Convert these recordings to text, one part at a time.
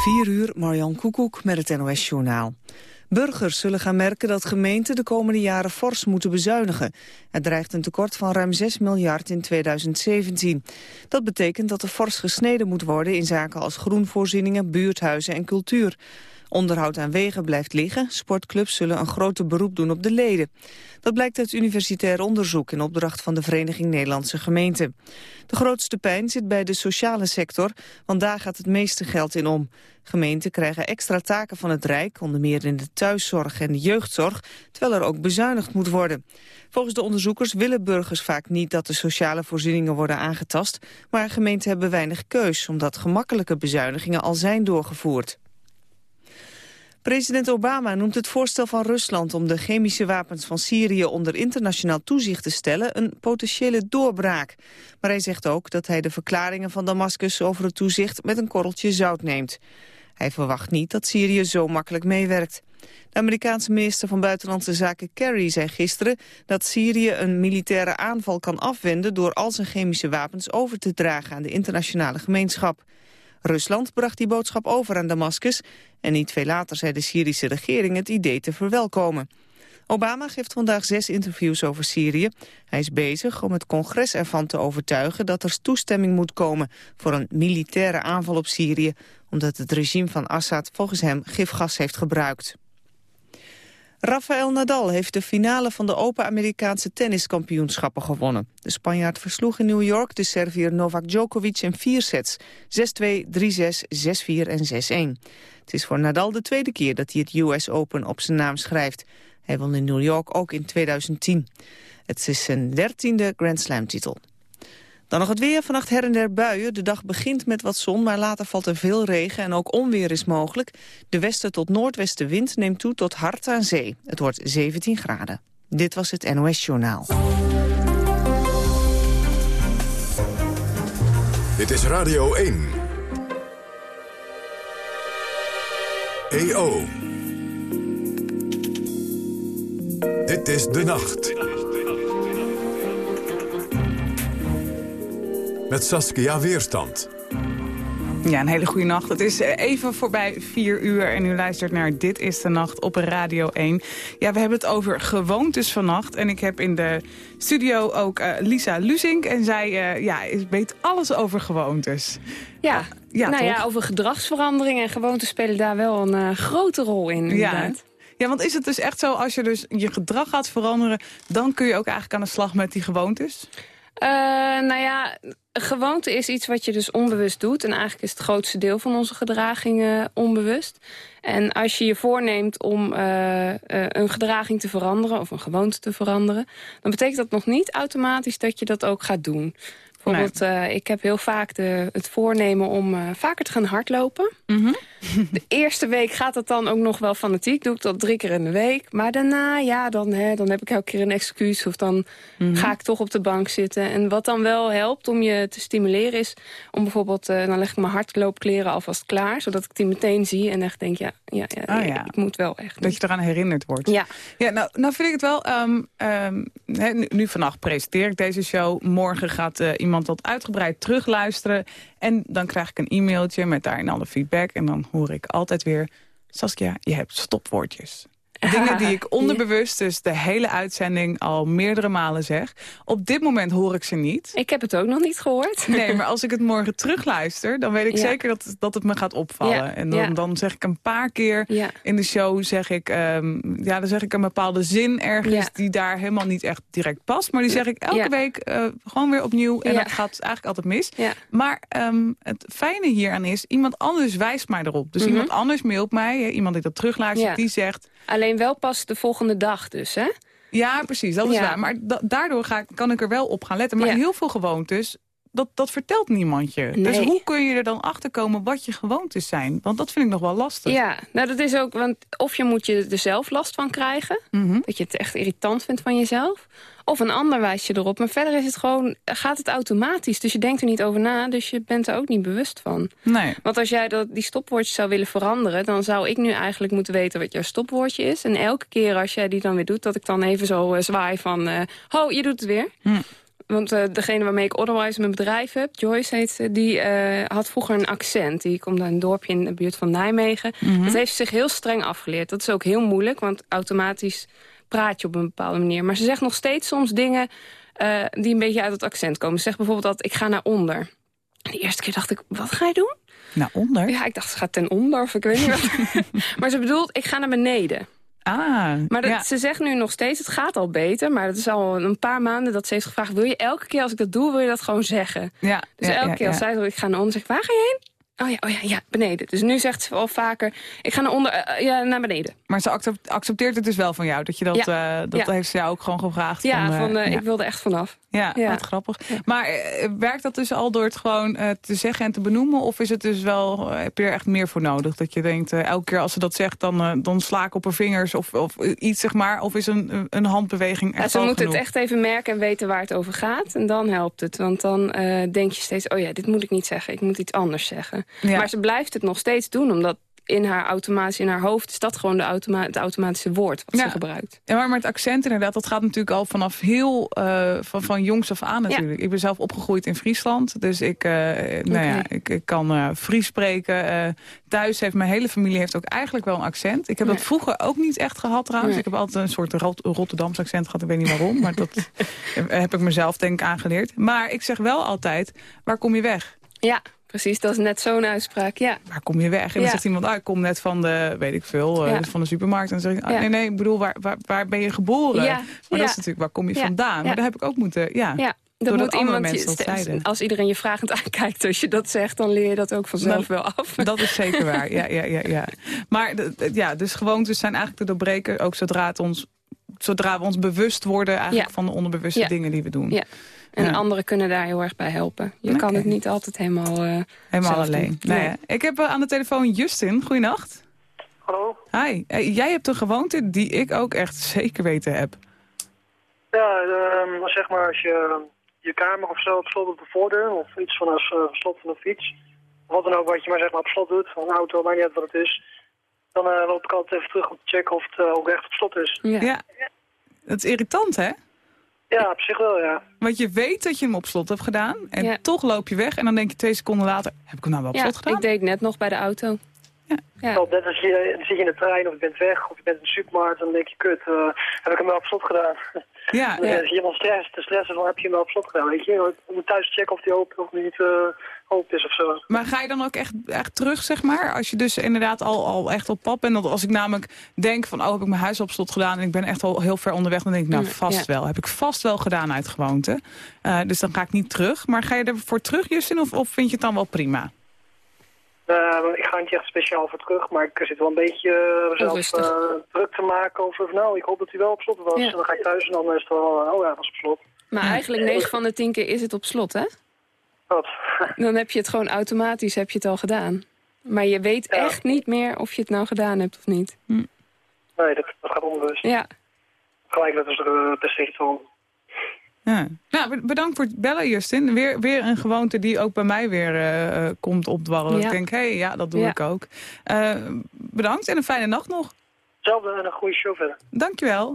4 uur, Marjan Koekoek met het NOS-journaal. Burgers zullen gaan merken dat gemeenten de komende jaren fors moeten bezuinigen. Er dreigt een tekort van ruim 6 miljard in 2017. Dat betekent dat er fors gesneden moet worden in zaken als groenvoorzieningen, buurthuizen en cultuur. Onderhoud aan wegen blijft liggen. Sportclubs zullen een groter beroep doen op de leden. Dat blijkt uit universitair onderzoek in opdracht van de Vereniging Nederlandse Gemeenten. De grootste pijn zit bij de sociale sector, want daar gaat het meeste geld in om. Gemeenten krijgen extra taken van het Rijk, onder meer in de thuiszorg en de jeugdzorg, terwijl er ook bezuinigd moet worden. Volgens de onderzoekers willen burgers vaak niet dat de sociale voorzieningen worden aangetast, maar gemeenten hebben weinig keus, omdat gemakkelijke bezuinigingen al zijn doorgevoerd. President Obama noemt het voorstel van Rusland om de chemische wapens van Syrië onder internationaal toezicht te stellen een potentiële doorbraak. Maar hij zegt ook dat hij de verklaringen van Damascus over het toezicht met een korreltje zout neemt. Hij verwacht niet dat Syrië zo makkelijk meewerkt. De Amerikaanse minister van Buitenlandse Zaken Kerry zei gisteren dat Syrië een militaire aanval kan afwenden door al zijn chemische wapens over te dragen aan de internationale gemeenschap. Rusland bracht die boodschap over aan Damascus en niet veel later zei de Syrische regering het idee te verwelkomen. Obama geeft vandaag zes interviews over Syrië. Hij is bezig om het congres ervan te overtuigen dat er toestemming moet komen voor een militaire aanval op Syrië, omdat het regime van Assad volgens hem gifgas heeft gebruikt. Rafael Nadal heeft de finale van de Open Amerikaanse tenniskampioenschappen gewonnen. De Spanjaard versloeg in New York de Servier Novak Djokovic in vier sets. 6-2, 3-6, 6-4 en 6-1. Het is voor Nadal de tweede keer dat hij het US Open op zijn naam schrijft. Hij won in New York ook in 2010. Het is zijn dertiende Grand Slam titel. Dan nog het weer. Vannacht her en der buien. De dag begint met wat zon, maar later valt er veel regen en ook onweer is mogelijk. De westen tot noordwestenwind neemt toe tot hard aan zee. Het wordt 17 graden. Dit was het NOS Journaal. Dit is Radio 1. EO. Dit is De Nacht. Met Saskia Weerstand. Ja, een hele goede nacht. Het is eh, even voorbij vier uur en u luistert naar Dit is de Nacht op Radio 1. Ja, we hebben het over gewoontes vannacht. En ik heb in de studio ook uh, Lisa Lusink. En zij uh, ja, weet alles over gewoontes. Ja, ja nou ja, over gedragsverandering en gewoontes spelen daar wel een grote rol in. Inderdaad. Ja. Ja, want is het dus echt zo, als je dus je gedrag gaat veranderen... dan kun je ook eigenlijk aan de slag met die gewoontes? Uh, nou ja, gewoonte is iets wat je dus onbewust doet. En eigenlijk is het grootste deel van onze gedragingen onbewust. En als je je voorneemt om uh, uh, een gedraging te veranderen... of een gewoonte te veranderen... dan betekent dat nog niet automatisch dat je dat ook gaat doen. Bijvoorbeeld, ik heb heel vaak de, het voornemen om vaker te gaan hardlopen. Mm -hmm. De eerste week gaat dat dan ook nog wel fanatiek. Doe ik dat drie keer in de week. Maar daarna, ja, dan, hè, dan heb ik elke keer een excuus. Of dan mm -hmm. ga ik toch op de bank zitten. En wat dan wel helpt om je te stimuleren is... om bijvoorbeeld, uh, dan leg ik mijn hardloopkleren alvast klaar. Zodat ik die meteen zie en echt denk, ja, ja, ja, oh, ja. ik moet wel echt. Dat je eraan herinnerd wordt. Ja. ja nou, nou vind ik het wel... Um, um, hè, nu, nu vannacht presenteer ik deze show. Morgen gaat iemand iemand dat uitgebreid terugluisteren. En dan krijg ik een e-mailtje met daarin alle feedback. En dan hoor ik altijd weer... Saskia, je hebt stopwoordjes. Dingen die ik onderbewust dus de hele uitzending al meerdere malen zeg. Op dit moment hoor ik ze niet. Ik heb het ook nog niet gehoord. Nee, maar als ik het morgen terugluister... dan weet ik ja. zeker dat, dat het me gaat opvallen. Ja. En dan, dan zeg ik een paar keer in de show... zeg ik, um, ja, dan zeg ik een bepaalde zin ergens... die daar helemaal niet echt direct past. Maar die zeg ik elke week uh, gewoon weer opnieuw. En dat gaat eigenlijk altijd mis. Maar um, het fijne hieraan is... iemand anders wijst mij erop. Dus mm -hmm. iemand anders mailt mij. Iemand die dat terugluistert, die zegt... Alleen wel pas de volgende dag dus, hè? Ja, precies, dat is ja. waar. Maar da daardoor ga, kan ik er wel op gaan letten. Maar ja. heel veel gewoontes, dat, dat vertelt niemand je. Nee. Dus hoe kun je er dan achter komen wat je gewoontes zijn? Want dat vind ik nog wel lastig. Ja, nou dat is ook, want of je moet je er zelf last van krijgen. Mm -hmm. Dat je het echt irritant vindt van jezelf. Of een ander wijst je erop. Maar verder is het gewoon, gaat het automatisch. Dus je denkt er niet over na, dus je bent er ook niet bewust van. Nee. Want als jij dat, die stopwoordjes zou willen veranderen... dan zou ik nu eigenlijk moeten weten wat jouw stopwoordje is. En elke keer als jij die dan weer doet... dat ik dan even zo uh, zwaai van... Uh, ho, je doet het weer. Hm. Want uh, degene waarmee ik Otherwise mijn bedrijf heb, Joyce heet ze... die uh, had vroeger een accent. Die komt uit een dorpje in de buurt van Nijmegen. Mm Dat heeft ze zich heel streng afgeleerd. Dat is ook heel moeilijk, want automatisch praat je op een bepaalde manier. Maar ze zegt nog steeds soms dingen uh, die een beetje uit het accent komen. Ze zegt bijvoorbeeld dat ik ga naar onder. De eerste keer dacht ik, wat ga je doen? Naar onder? Ja, ik dacht, ze gaat ten onder of ik weet niet wat. maar ze bedoelt, ik ga naar beneden. Ah, maar dat, ze zegt nu nog steeds, het gaat al beter. Maar het is al een paar maanden dat ze heeft gevraagd... wil je elke keer als ik dat doe, wil je dat gewoon zeggen? Ja, dus ja, elke ja, keer als zij ik ga naar onder, zeg ik, waar ga je heen? Oh ja, oh ja, ja, beneden. Dus nu zegt ze al vaker, ik ga naar, onder, uh, ja, naar beneden. Maar ze accepteert het dus wel van jou? Dat, je dat, ja. uh, dat heeft ze jou ook gewoon gevraagd? Ja, van, van, ik wilde echt vanaf. Ja, ja. wat grappig. Maar werkt dat dus al door het gewoon te zeggen en te benoemen? Of is het dus wel, heb je er echt meer voor nodig? Dat je denkt, elke keer als ze dat zegt, dan, dan sla ik op haar vingers of, of iets, zeg maar. Of is een, een handbeweging echt Ze moet genoeg? het echt even merken en weten waar het over gaat. En dan helpt het. Want dan denk je steeds, oh ja, dit moet ik niet zeggen. Ik moet iets anders zeggen. Maar ze blijft het nog steeds doen, omdat in haar automatisch in haar hoofd is dat gewoon de automa het automatische woord wat ja. ze gebruikt. Ja, maar, het accent inderdaad, dat gaat natuurlijk al vanaf heel uh, van, van jongs af aan natuurlijk. Ja. Ik ben zelf opgegroeid in Friesland, dus ik, uh, okay. nou ja, ik, ik kan uh, Fries spreken. thuis heeft mijn hele familie heeft ook eigenlijk wel een accent. Ik heb dat vroeger ook niet echt gehad trouwens. Ik heb altijd een soort Rot Rotterdamse accent gehad, ik weet niet waarom, maar dat heb ik mezelf denk ik aangeleerd. Maar ik zeg wel altijd, waar kom je weg? Ja. Precies, dat is net zo'n uitspraak, ja. Waar kom je weg? En dan ja. zegt iemand, ah, ik kom net van de, weet ik veel, ja. van de supermarkt. En dan zeg ik, ah, nee, nee, ik bedoel, waar, waar, waar ben je geboren? Maar dat is natuurlijk, waar kom je vandaan? Maar daar heb ik ook moeten, ja. ja. Dat moet iemand je, als iedereen je vragend aankijkt als je dat zegt, dan leer je dat ook vanzelf wel af. Dat is zeker waar, ja, ja, ja, ja. Maar ja, dus gewoontes zijn eigenlijk te doorbreken, ook zodra, het ons, zodra we ons bewust worden eigenlijk van de onderbewuste dingen die we doen. Ja. En ja. anderen kunnen daar heel erg bij helpen. Je okay. kan het niet altijd helemaal uh, Helemaal alleen. Nee. Nee. Ik heb uh, aan de telefoon Justin. Goeienacht. Hallo. Hi. Uh, jij hebt een gewoonte die ik ook echt zeker weten heb. Ja, uh, zeg maar als je je kamer of zo op slot op de voordeur... of iets van als slot van een fiets... of wat dan ook wat je maar zeg maar op slot doet, van een auto, maakt niet uit wat het is... dan loop ik altijd even terug om te checken of het ook echt op slot is. Ja. ja. Dat is irritant, hè? Ja, op zich wel, ja. Want je weet dat je hem op slot hebt gedaan. En ja. toch loop je weg. En dan denk je twee seconden later, heb ik hem nou wel op ja, slot gedaan? ik deed net nog bij de auto. Ja. Net als je, dan zit je in de trein of je bent weg of je bent in de supermarkt. Dan denk je, kut, uh, heb ik hem wel op slot gedaan? Ja. dan ja. zie je wel stress, te stressen van heb je hem wel op slot gedaan, weet je. Je moet thuis checken of die open of niet... Uh, open is of zo. Maar ga je dan ook echt, echt terug, zeg maar? Als je dus inderdaad al, al echt op pad bent. Dat als ik namelijk denk van, oh, heb ik mijn huis op slot gedaan... en ik ben echt al heel ver onderweg, dan denk ik, nou, vast ja. wel. Heb ik vast wel gedaan uit gewoonte. Uh, dus dan ga ik niet terug. Maar ga je ervoor terug, Justin, of, of vind je het dan wel prima? Uh, ik ga niet echt speciaal voor terug, maar ik zit wel een beetje uh, zelf uh, druk te maken over... nou, ik hoop dat hij wel op slot was. Ja. En dan ga ik thuis en dan is het wel, oh ja, dat was op slot. Maar eigenlijk 9 van de 10 keer is het op slot, hè? Wat? Dan heb je het gewoon automatisch heb je het al gedaan. Maar je weet ja. echt niet meer of je het nou gedaan hebt of niet. Hm. Nee, dat, dat gaat onbewust. Ja. Gelijk dat is er uh, best van. Ja. Nou, bedankt voor het bellen, Justin. Weer, weer een gewoonte die ook bij mij weer uh, komt opdwarrelen. Ja. Ik denk, hé, hey, ja, dat doe ja. ik ook. Uh, bedankt en een fijne nacht nog. Hetzelfde en een goede show verder. Dankjewel.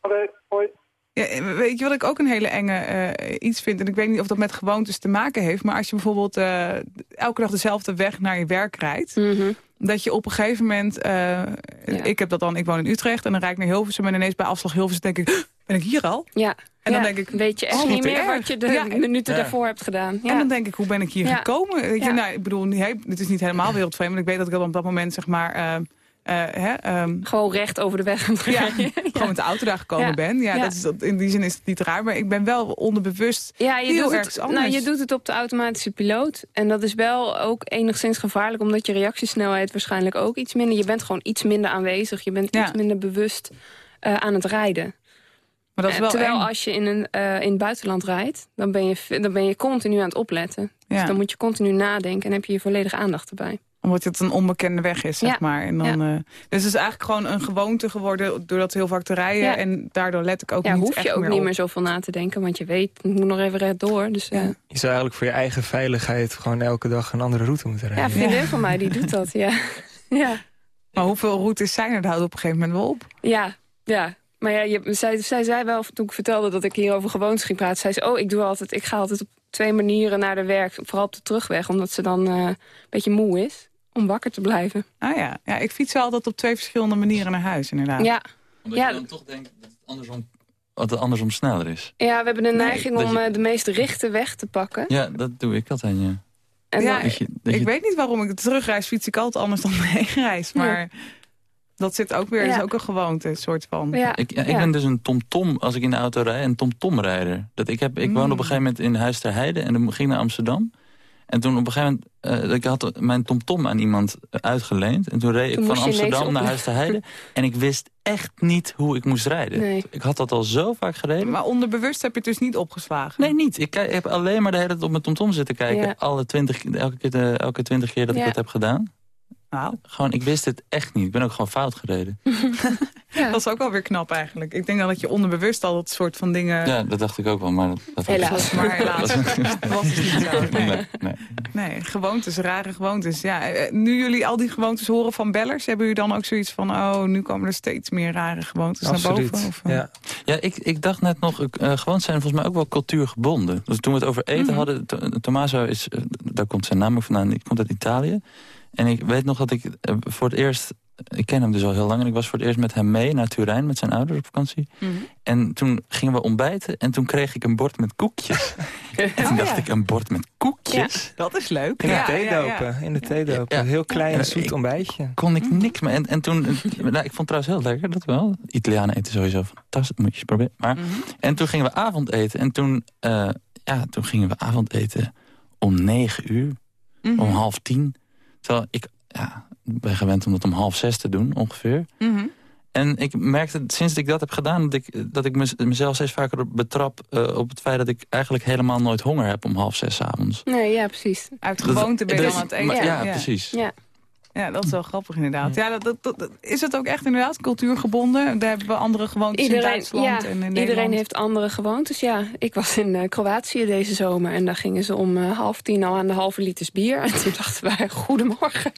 Oké, okay, hoi. Ja, weet je wat ik ook een hele enge uh, iets vind? En ik weet niet of dat met gewoontes te maken heeft. Maar als je bijvoorbeeld uh, elke dag dezelfde weg naar je werk rijdt. Mm -hmm. Dat je op een gegeven moment... Uh, ja. Ik heb dat dan, ik woon in Utrecht. En dan rijd ik naar Hilversum. En ineens bij afslag Hilversum denk ik... Ben ik hier al? Ja. En dan ja. denk ik... Weet je echt niet meer wat je de ja, minuten daarvoor hebt gedaan. En dan denk ik, hoe ben ik hier gekomen? Weet je, nou, ik bedoel, het is niet helemaal wereldvreemd. Maar ik weet dat ik dan op dat moment, zeg maar... Uh, hè, um, gewoon recht over de weg aan het ja, ja. Gewoon met de auto daar gekomen ja. ben. Ja, Dat is, in die zin is het niet raar. Maar ik ben wel onderbewust ja, je heel doet erg het, anders. Nou, je doet het op de automatische piloot. En dat is wel ook enigszins gevaarlijk. Omdat je reactiesnelheid waarschijnlijk ook iets minder... Je bent gewoon iets minder aanwezig. Je bent iets minder bewust uh, aan het rijden. Maar dat is wel Terwijl eng. als je in, een, uh, in het buitenland rijdt... Dan ben, je, dan ben je continu aan het opletten. Dus dan moet je continu nadenken. En heb je je volledige aandacht erbij omdat het een onbekende weg is, zeg ja. maar. En dan, ja. uh, dus het is eigenlijk gewoon een gewoonte geworden... doordat heel vaak te rijden. Ja. En daardoor let ik ook ja, niet hoef je echt ook meer niet meer zoveel na te denken. Want je weet, het moet nog even rechtdoor. Dus, uh, Je zou eigenlijk voor je eigen veiligheid... gewoon elke dag een andere route moeten rijden. Ja, een vriendin van mij die doet dat, ja. ja. Maar hoeveel routes zijn er? Dat houdt op een gegeven moment wel op. Ja, ja. Maar ja, je, zij, zij zei wel, toen ik vertelde dat ik hier over gewoontes ging praten... zei ze, oh, ik, doe altijd, ik ga altijd op twee manieren naar de werk. Vooral op de terugweg, omdat ze dan uh, een beetje moe is. Om wakker te blijven. Ah ja, ja ik fiets altijd op twee verschillende manieren naar huis, inderdaad. Ja. Omdat ja. je dan toch denkt dat het andersom, dat het andersom sneller is. Ja, we hebben de neiging om je... de meest rechte weg te pakken. Ja, dat doe ik altijd, ja. En ja, dat je, dat ik je... weet niet waarom ik de terugreis fiets ik altijd anders dan de heenreis. Maar ja. Dat zit ook weer, ja. is ook een gewoonte, soort van. Ja. Ik, ik ben dus een tomtom, als ik in de auto rijd, een tomtomrijder. Dat ik heb, ik mm. woonde op een gegeven moment in Huis ter Heide en dan ging ik naar Amsterdam. En toen op een gegeven moment, uh, ik had mijn tomtom aan iemand uitgeleend. En toen reed toen ik van Amsterdam naar Huis ter Heide. en ik wist echt niet hoe ik moest rijden. Nee. Ik had dat al zo vaak gereden. Maar onderbewust heb je het dus niet opgeslagen? Nee, niet. Ik, ik heb alleen maar de hele tijd op mijn tomtom zitten kijken. Ja. Alle twintig, elke, keer elke twintig keer dat ja. ik het heb gedaan. Nou. Gewoon, ik wist het echt niet. Ik ben ook gewoon fout gereden. ja. Dat is ook wel weer knap eigenlijk. Ik denk dan dat je onderbewust al dat soort van dingen... Ja, dat dacht ik ook wel. Maar dat, dat helaas. Maar helaas. was het niet zo. Nee. Nee, nee. nee, gewoontes, rare gewoontes. Ja, nu jullie al die gewoontes horen van bellers... hebben jullie dan ook zoiets van... oh, nu komen er steeds meer rare gewoontes Absoluut. naar boven? Of, ja, ja ik, ik dacht net nog... Uh, gewoontes zijn volgens mij ook wel cultuurgebonden. Dus toen we het over eten mm -hmm. hadden... Tommaso is... Uh, daar komt zijn naam ook vandaan. Die komt uit Italië. En ik weet nog dat ik voor het eerst... Ik ken hem dus al heel lang. En ik was voor het eerst met hem mee naar Turijn met zijn ouders op vakantie. Mm -hmm. En toen gingen we ontbijten. En toen kreeg ik een bord met koekjes. en toen oh, dacht ja. ik, een bord met koekjes? Ja, dat is leuk. In de ja, theedopen. Ja, in de theedopen. Heel klein en zoet ontbijtje. Kon ik niks meer. En, en toen... nou, ik vond het trouwens heel lekker, dat wel. Italianen eten sowieso fantastisch. Moet je eens proberen. Maar, Mhm. mm -hmm. En toen gingen we avondeten. En toen, uh, ja, toen gingen we avondeten om negen uur. Mhm. Mm -hmm. Om half tien. Terwijl ik ja, ben gewend om dat om half zes te doen, ongeveer. Mm -hmm. En ik merkte sinds ik dat heb gedaan... dat ik, dat ik mezelf steeds vaker betrap uh, op het feit... dat ik eigenlijk helemaal nooit honger heb om half zes avonds. Nee, ja, precies. Uit gewoonte ben je dat, dan aan het eten. Ja, precies. Ja. Ja, dat is wel grappig inderdaad. Ja, dat, dat, dat, is het ook echt inderdaad cultuurgebonden? Daar hebben we andere gewoontes iedereen, in Duitsland ja, en in Nederland. Iedereen heeft andere gewoontes, ja. Ik was in uh, Kroatië deze zomer en daar gingen ze om uh, half tien al aan de halve liters bier. En toen dachten wij, goedemorgen.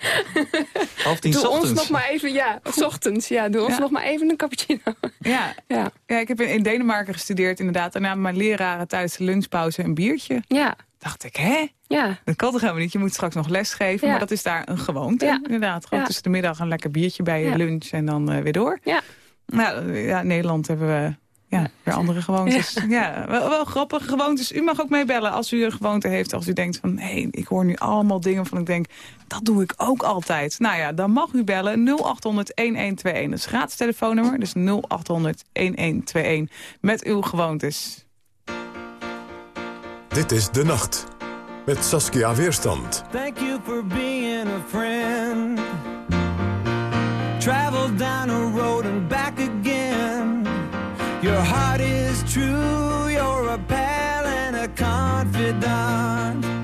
Half tien doe ochtends? ons nog maar even, ja, s ochtends. Ja, doe ons ja. nog maar even een cappuccino. Ja. ja. ja, ik heb in, in Denemarken gestudeerd inderdaad. En namen mijn leraren tijdens de lunchpauze een biertje. Ja. Dacht ik, hè? Ja. Dat kan toch helemaal niet? Je moet straks nog lesgeven. Ja. Maar dat is daar een gewoonte, Ja. inderdaad. Gewoon Ja. tussen de middag een lekker biertje bij je Ja. lunch en dan uh, weer door. Ja. Nou, ja, in Nederland hebben we ja, weer andere gewoontes. Ja, wel, wel grappige gewoontes. U mag ook meebellen als u een gewoonte heeft. Als u denkt van, hé, hey, ik hoor nu allemaal dingen van ik denk... dat doe ik ook altijd. Nou ja, dan mag u bellen 0800-1121. Dat is gratis telefoonnummer. Dus 0800-1121 met uw gewoontes. Dit is De Nacht. Met Saskia Weerstand. Thank you for being a friend. Travel down a road and back again. Your heart is true, you're a pal and a confidant.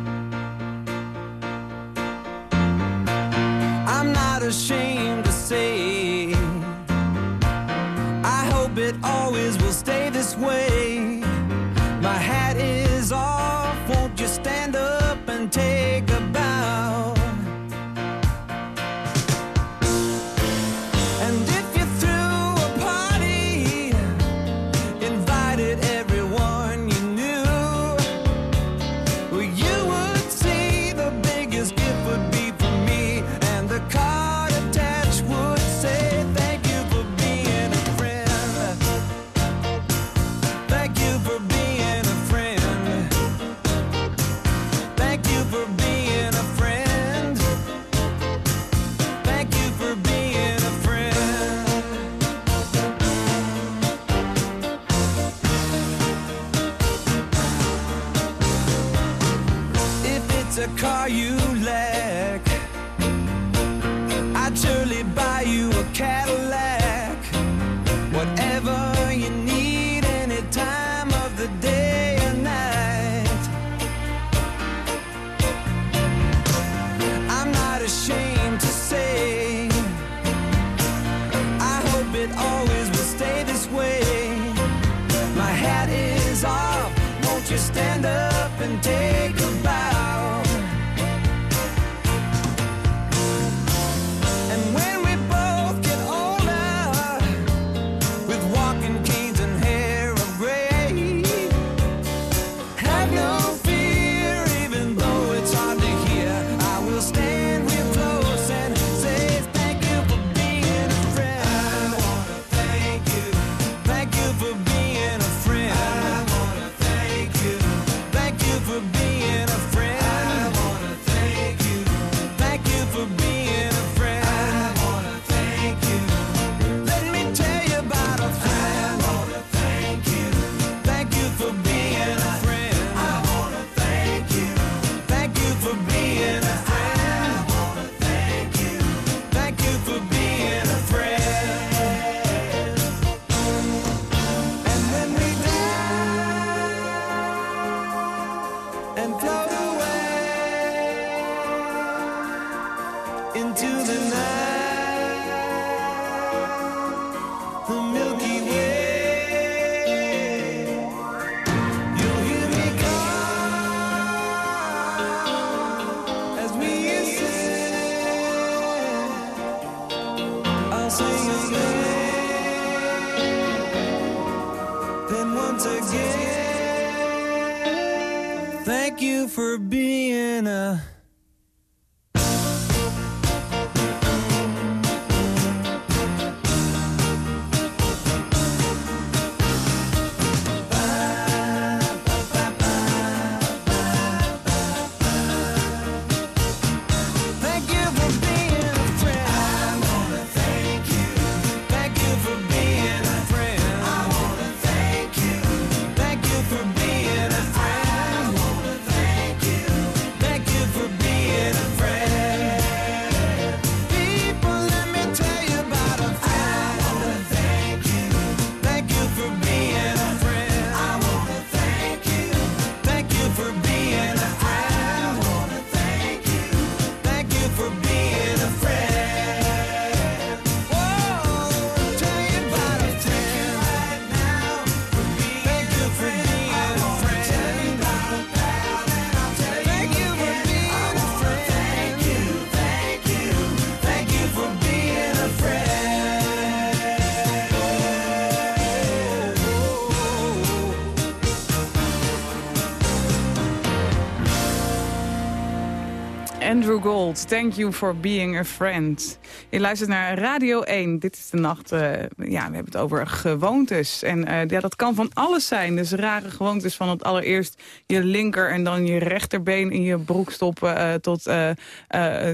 Gold, thank you for being a friend. Je luistert naar Radio 1. Dit is de nacht, eh, ja, we hebben het over gewoontes. En eh, ja, dat kan van alles zijn. Dus rare gewoontes van het allereerst je linker en dan je rechterbeen in je broek stoppen. eh, tot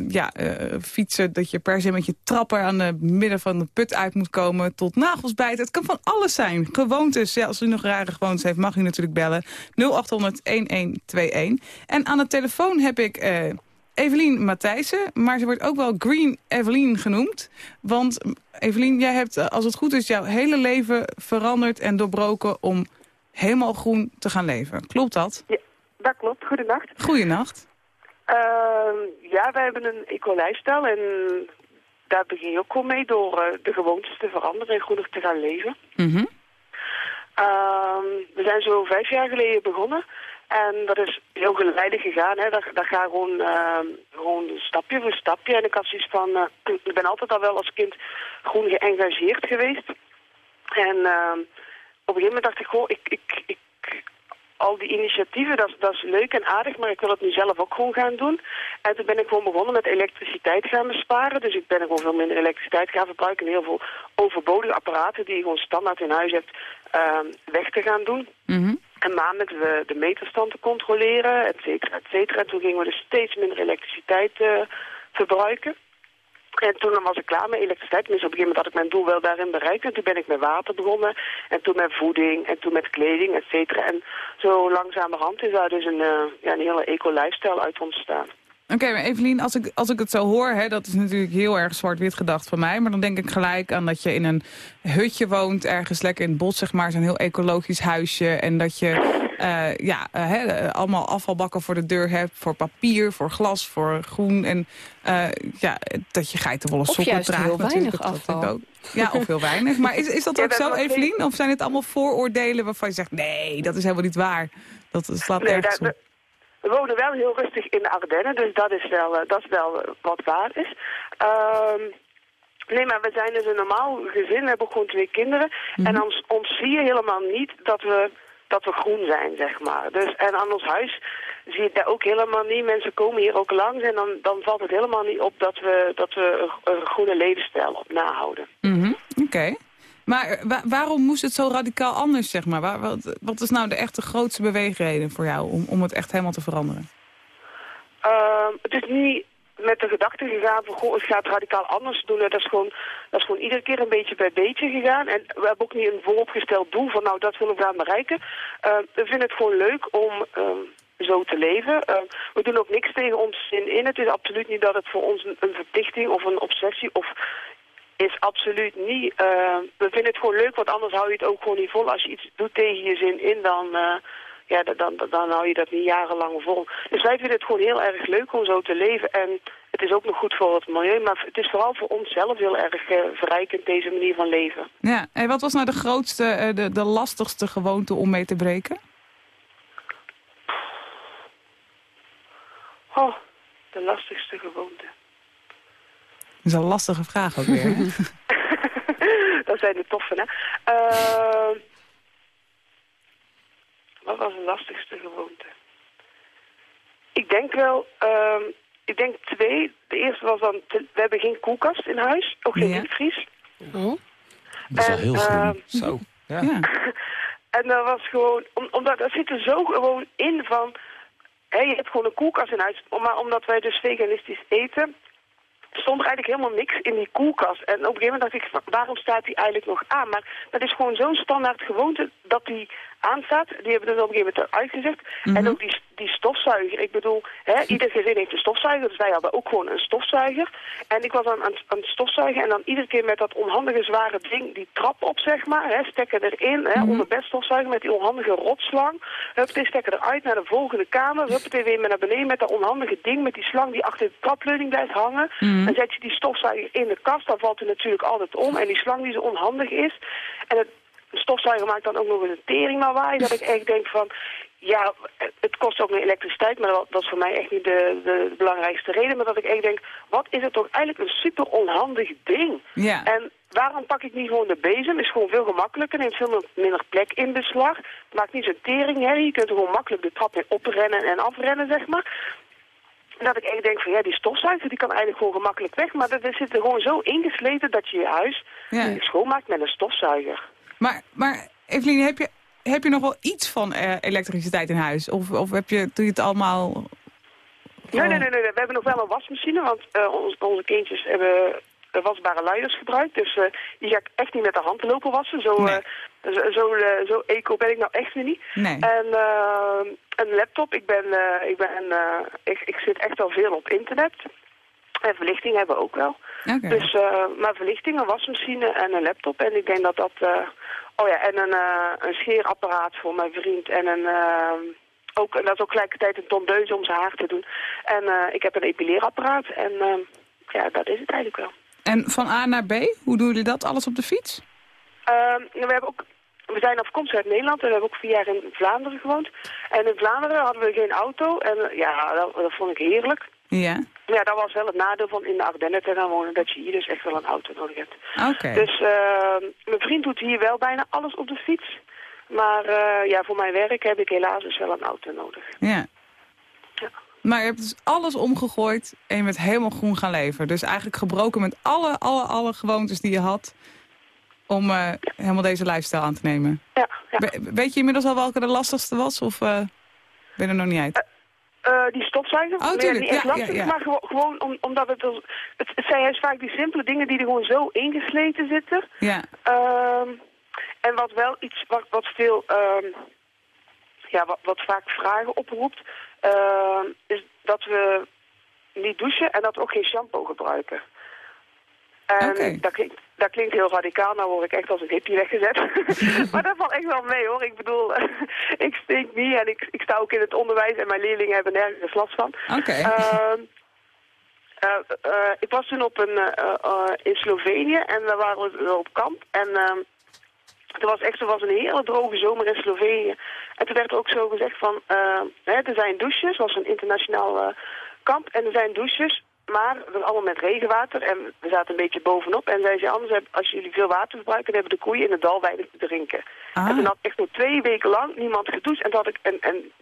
ja, fietsen, dat je per se met je trapper aan de midden van de put uit moet komen. Tot nagels bijten. Het kan van alles zijn. Gewoontes, ja, als u nog rare gewoontes heeft, mag u natuurlijk bellen. 0800-1121. En aan de telefoon heb ik... Evelien Matthijssen, maar ze wordt ook wel Green Evelien genoemd. Want Evelien, jij hebt, eh, als het goed is, jouw hele leven veranderd en doorbroken om helemaal groen te gaan leven. Klopt dat? Ja, dat klopt. Goedenacht. Goeienacht. Ehm, ja, wij hebben een eco-lifestyle en daar begin je ook gewoon mee door eh, de gewoontes te veranderen en groener te gaan leven. Mhm. Ehm, we zijn zo vijf jaar geleden begonnen en dat is heel geleidelijk gegaan. Hè. Dat, dat gaat gewoon, ehm, gewoon stapje voor stapje. En ik had zoiets van, eh, ik ben altijd al wel als kind groen geëngageerd geweest. En ehm, op een gegeven moment dacht ik, goh, ik, ik, ik, al die initiatieven, dat, dat is leuk en aardig, maar ik wil het nu zelf ook gewoon gaan doen. En toen ben ik gewoon begonnen met elektriciteit gaan besparen. Dus ik ben gewoon veel minder elektriciteit gaan verbruiken. En heel veel overbodige apparaten die je gewoon standaard in huis hebt, ehm, weg te gaan doen. Mhm. En maandelijks de, de meterstand te controleren, et cetera, et cetera. En toen gingen we dus steeds minder elektriciteit eh, verbruiken. En toen was ik klaar met elektriciteit. Dus op een gegeven moment had ik mijn doel wel daarin bereikt. En toen ben ik met water begonnen. En toen met voeding. En toen met kleding, et cetera. En zo langzamerhand is daar dus een, eh, ja, een hele eco-lifestyle uit ontstaan. Oké, maar Evelien, als ik, als ik het zo hoor, hè, dat is natuurlijk heel erg zwart-wit gedacht van mij. Maar dan denk ik gelijk aan dat je in een hutje woont, ergens lekker in het bos, zeg maar, zo'n heel ecologisch huisje. En dat je eh, ja, eh, eh, allemaal afvalbakken voor de deur hebt, voor papier, voor glas, voor groen. En ja, dat je geitenwolle Of sokken draagt heel weinig afval. ook. Ja, of heel weinig. Maar is, is dat Ja, ook dat zo, Evelien? Of zijn het allemaal vooroordelen waarvan je zegt, nee, dat is helemaal niet waar. Dat slaat Nee, ergens op. we wonen wel heel rustig in de Ardennen, dus dat is wel, eh, dat is wel eh, wat waar is. Ehm, nee, maar we zijn dus een normaal gezin, we hebben gewoon twee kinderen. En ons, ons zie je helemaal niet dat we, dat we groen zijn, zeg maar. Dus, en aan ons huis zie je dat ook helemaal niet. Mensen komen hier ook langs en dan, dan valt het helemaal niet op dat we, dat we een, een groene levensstijl op nahouden. Mhm, Oké. Maar eh, wa- waarom moest het zo radicaal anders, zeg maar? Wat, wat is nou de echte grootste beweegreden voor jou om, om het echt helemaal te veranderen? Ehm, het is niet met de gedachte gegaan van, goh, het gaat radicaal anders doen. Dat is, gewoon, dat is gewoon iedere keer een beetje bij beetje gegaan. En we hebben ook niet een vooropgesteld doel van, nou, dat willen we gaan bereiken. Ehm, we vinden het gewoon leuk om ehm, zo te leven. We doen ook niks tegen ons zin in. Het is absoluut niet dat het voor ons een, een verplichting of een obsessie of is absoluut niet. Ehm, we vinden het gewoon leuk, want anders hou je het ook gewoon niet vol. Als je iets doet tegen je zin in, dan, eh, ja, dan, dan, dan hou je dat niet jarenlang vol. Dus wij vinden het gewoon heel erg leuk om zo te leven. En het is ook nog goed voor het milieu, maar het is vooral voor onszelf heel erg uh, verrijkend, deze manier van leven. Ja, en wat was nou de grootste, de, de lastigste gewoonte om mee te breken? Oh, de lastigste gewoonte. Dat is een lastige vraag ook weer. dat zijn de toffe, hè? Uh, wat was de lastigste gewoonte? Ik denk wel, uh, ik denk twee. De eerste was dan, te, we hebben geen koelkast in huis, ook geen diepvries. Ja. Oh. Dat is wel heel groen. Zo, ja. ja. en dat was gewoon, om, omdat dat zit er zo gewoon in van, hé, je hebt gewoon een koelkast in huis. Maar omdat wij dus veganistisch eten, stond er eigenlijk helemaal niks in die koelkast. En op een gegeven moment dacht ik, waarom staat die eigenlijk nog aan? Maar dat is gewoon zo'n standaard gewoonte dat die aanstaat. Die hebben dus op een gegeven moment uitgezegd. Mm -hmm. En ook die, die stofzuiger. Ik bedoel, hè, ieder gezin heeft een stofzuiger. Dus wij hadden ook gewoon een stofzuiger. En ik was aan, aan, aan het stofzuigen. En dan iedere keer met dat onhandige zware ding, die trap op, zeg maar. Hè, stekken erin, hè, mm -hmm. onder bed stofzuigen met die onhandige rotslang. Huppatee, stekken eruit naar de volgende kamer. Huppatee, weer naar beneden met dat onhandige ding. Met die slang die achter de trapleuning blijft hangen. Mm -hmm. Dan zet je die stofzuiger in de kast. Dan valt hij natuurlijk altijd om. En die slang die zo onhandig is. En het stofzuiger maakt dan ook nog eens een tering lawaai. Dat ik echt denk van, ja, het kost ook meer elektriciteit, maar dat, dat is voor mij echt niet de, de, belangrijkste reden. Maar dat ik echt denk, wat is het toch eigenlijk een super onhandig ding? Ja. En waarom pak ik niet gewoon de bezem? Is gewoon veel gemakkelijker, neemt veel minder plek in beslag. Maakt niet zo'n tering, hè? Je kunt er gewoon makkelijk de trap mee oprennen en afrennen, zeg maar. Dat ik echt denk van, ja, die stofzuiger die kan eigenlijk gewoon gemakkelijk weg. Maar dat zit er gewoon zo ingesleten dat je je huis ja. schoonmaakt met een stofzuiger. Maar, maar Evelien, heb je, heb je nog wel iets van uh, elektriciteit in huis? Of, of heb je, doe je het allemaal... Nee, nee, nee, nee, we hebben nog wel een wasmachine, want uh, onze, onze kindjes hebben wasbare luiers gebruikt. Dus uh, die ga ik echt niet met de hand lopen wassen. Zo, nee. zo, zo, zo, eco ben ik nou echt niet. Nee. En een laptop, ik, ben, ik, ben, ik, ik zit echt al veel op internet. En verlichting hebben we ook wel. Okay. Dus, uh, maar verlichting, een wasmachine en een laptop. En ik denk dat dat... Uh, oh ja, en een, uh, een scheerapparaat voor mijn vriend. En een... ook, en dat is ook gelijkertijd een tondeuze om zijn haar te doen. En ik heb een epileerapparaat. En ja, dat is het eigenlijk wel. En van A naar B, hoe doen jullie dat? Alles op de fiets? Ehm, we hebben ook... We zijn afkomstig uit Nederland en we hebben ook vier jaar in Vlaanderen gewoond. En in Vlaanderen hadden we geen auto. En ja, dat, dat vond ik heerlijk. Ja. Ja, dat was wel het nadeel van in de Ardennen te gaan wonen, dat je hier dus echt wel een auto nodig hebt. Oké. Okay. Dus uh, mijn vriend doet hier wel bijna alles op de fiets. Maar uh, ja, voor mijn werk heb ik helaas dus wel een auto nodig. Ja. ja. Maar je hebt dus alles omgegooid en je bent helemaal groen gaan leven. Dus eigenlijk gebroken met alle, alle, alle gewoontes die je had om uh, helemaal deze lifestyle aan te nemen. Ja, ja. We, weet je inmiddels al welke de lastigste was of ben je er nog niet uit? Uh, die stofzuiger. Oh, tuurlijk. Niet echt ja, lastig, ja, ja. maar gewoon, gewoon om, omdat het, het... Het zijn juist vaak die simpele dingen die er gewoon zo ingesleten zitten. Ja. Uh, en wat wel iets, wat, wat veel... Uh, ja, wat, wat vaak vragen oproept... Uh, is dat we niet douchen en dat we ook geen shampoo gebruiken. En okay. dat, klinkt, dat klinkt heel radicaal, nou word ik echt als een hippie weggezet. maar dat valt echt wel mee hoor. Ik bedoel, ik stink niet en ik, ik sta ook in het onderwijs en mijn leerlingen hebben nergens last van. Oké. Okay. Uh, uh, uh, ik was toen op een, in Slovenië en daar waren we op kamp. En ehm, er was echt zo was een hele droge zomer in Slovenië. En toen werd er ook zo gezegd van, hè, er zijn douches, was een internationaal kamp. En er zijn douches maar dat was allemaal met regenwater en we zaten een beetje bovenop. En zij zei, anders als jullie veel water gebruiken, dan hebben de koeien in het dal weinig te drinken. Ah. En toen had echt nog twee weken lang niemand gedoucht. En, dat ik, en, en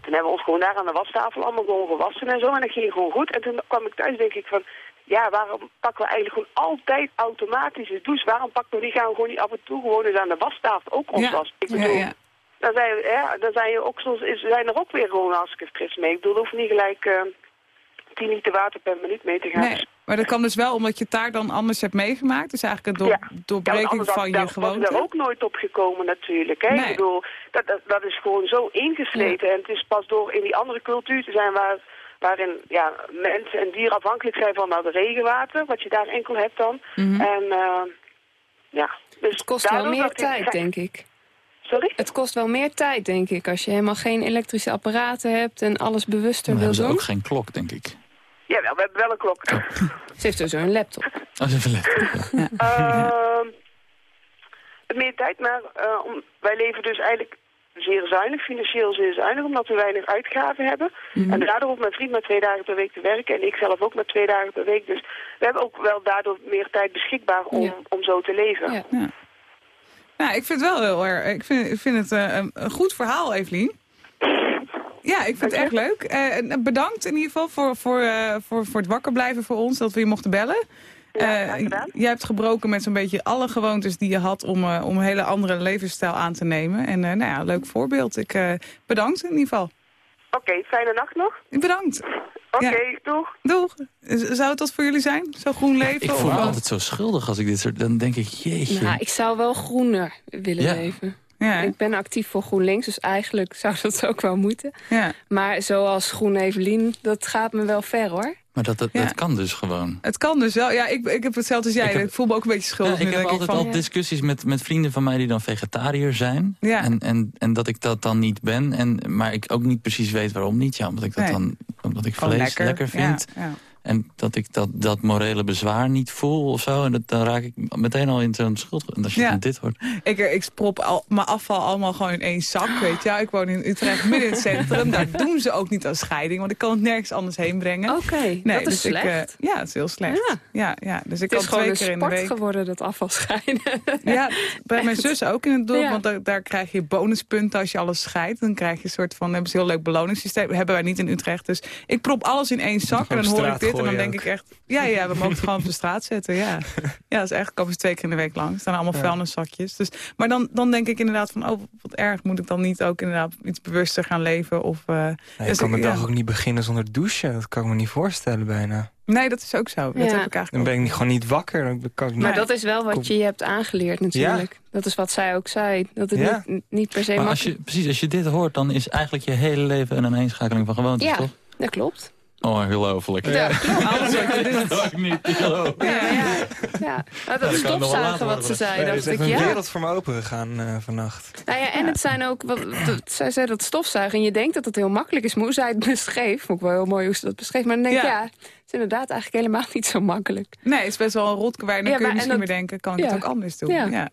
toen hebben we ons gewoon daar aan de wastafel allemaal gewoon gewassen en zo. En dat ging gewoon goed. En toen kwam ik thuis denk ik van, ja, waarom pakken we eigenlijk gewoon altijd automatisch de douche? Waarom pakken we die gaan we gewoon niet af en toe gewoon eens aan de wastafel ook ons ja. was? Ik bedoel, ja, ja. Dan, zijn, ja, dan zijn, je ook soms, zijn er ook weer gewoon hartstikke fris mee. Ik bedoel, hoeft niet gelijk... Uh, 10 liter water per minuut mee te gaan. Nee, maar dat kan dus wel omdat je het daar dan anders hebt meegemaakt. Dus eigenlijk een door, ja. doorbreking ja, van je gewoonte. Dat is er ook nooit op gekomen natuurlijk. Hè? Nee. Ik bedoel, dat, dat, dat, is gewoon zo ingesleten. En het is pas door in die andere cultuur te zijn waar, waarin ja, mensen en dieren afhankelijk zijn van nou, de regenwater. Wat je daar enkel hebt dan. Mm -hmm. En uh, ja. Dus het kost wel meer tijd, ik, denk ik. Sorry? Het kost wel meer tijd, denk ik. Als je helemaal geen elektrische apparaten hebt en alles bewuster Dan wil hebben ze doen. ook geen klok, denk ik. Jawel, we hebben wel een klok. Ze heeft dus een laptop. Oh, even letten. Ehm, meer tijd, maar eh, om, wij leven dus eigenlijk zeer zuinig, financieel zeer zuinig, omdat we weinig uitgaven hebben. En daardoor hoeft mijn vriend maar twee dagen per week te werken en ik zelf ook maar twee dagen per week. Dus we hebben ook wel daardoor meer tijd beschikbaar om, Ja. om zo te leven. Ja. Nou, ik vind het wel heel erg. Ik vind, ik vind het eh, een, een goed verhaal, Evelien. Ja, ik vind het echt leuk. Eh, en bedankt in ieder geval voor, voor, eh, voor, voor het wakker blijven voor ons, dat we je mochten bellen. Ja, Eh, jij hebt gebroken met zo'n beetje alle gewoontes die je had om, eh, om een hele andere levensstijl aan te nemen. En eh, nou ja, leuk voorbeeld. Ik eh, bedankt in ieder geval. Oké, fijne nacht nog. Bedankt. Oké, Ja. doeg. Doeg. Zou het dat voor jullie zijn? Zo groen leven? Ik voel me altijd zo schuldig als ik dit soort... Dan denk ik, jeetje. Nou, ik zou wel groener willen Ja. leven. Ja, Ik ben actief voor GroenLinks, dus eigenlijk zou dat ook wel moeten. ja. Maar zoals Groen Evelien, dat gaat me wel ver hoor. Maar dat, dat, Ja. dat kan dus gewoon. Het kan dus wel. Ja, ik, ik heb hetzelfde als jij. Ik, voel me ook een beetje Ja, schuldig. ik nu, heb altijd van, al discussies met, met vrienden van mij die dan vegetariër zijn. Ja. En, en, en dat ik dat dan niet ben. En, maar ik ook niet precies weet waarom niet. Ja, omdat ik dat Nee. dan omdat ik vlees lekker, vind. Ja, ja. En dat ik dat, dat morele bezwaar niet voel of zo. En dat, dan raak ik meteen al in zo'n schuld. En als je Ja. dit hoort. Ik, ik prop al, mijn afval allemaal gewoon in één zak, weet je. Ja, ik woon in Utrecht, midden in het centrum. Daar doen ze ook niet aan scheiding, want ik kan het nergens anders heen brengen. Oké, Nee, dat is dus ik, slecht. eh, ja, het is heel slecht. Ja. Ja, ja, dus ik het is kan gewoon twee een keer in de sport week. geworden, dat afvalscheiden. Ja, bij mijn zus ook in het dorp, Ja. want daar, daar krijg je bonuspunten als je alles scheidt. Dan krijg je een soort van, hebben ze een heel leuk beloningssysteem. Dat hebben wij niet in Utrecht. Dus ik prop alles in één zak en dan hoor ik straat En dan denk ook. ik echt, ja, ja, we mogen het gewoon op de straat zetten. Ja, ja dus eigenlijk komen ze twee keer in de week langs. Er staan allemaal Ja. vuilniszakjes. Dus, maar dan, dan denk ik inderdaad van, oh, wat erg. Moet ik dan niet ook inderdaad iets bewuster gaan leven? Of, eh, Nee, dus ik kan mijn ja. dag ook niet beginnen zonder douchen. Dat kan ik me niet voorstellen bijna. Nee, dat is ook zo. Dat Ja. heb ik Dan eigenlijk ben ik gewoon niet wakker. Dan kan ik niet... Maar dat is wel wat je je hebt aangeleerd natuurlijk. Dat is wat zij ook zei. Dat het Ja. niet, niet per se Maar als je, precies, als je dit hoort, dan is eigenlijk je hele leven een aaneenschakeling van gewoontes, Ja, toch? dat klopt. Oh, ongelooflijk. Ja, wat je doet. Dat ik niet niet geloof. Ja, ja. ja. Nou, dat wat ze zei, Nee, er is ik, een ja. wereld voor me open gegaan eh, vannacht. Nou ja, en het zijn ook, wat, dat- zij zei dat stofzuigen. En je denkt dat het heel makkelijk is, maar hoe zij het beschreef. Vond ik wel heel mooi hoe ze dat beschreef. Maar dan denk ik, Ja. ja, het is inderdaad eigenlijk helemaal niet zo makkelijk. Nee, het is best wel een rotkwijt. Dan Ja, kun je misschien dat- weer denken, kan ik ja. het ook anders doen? Ja.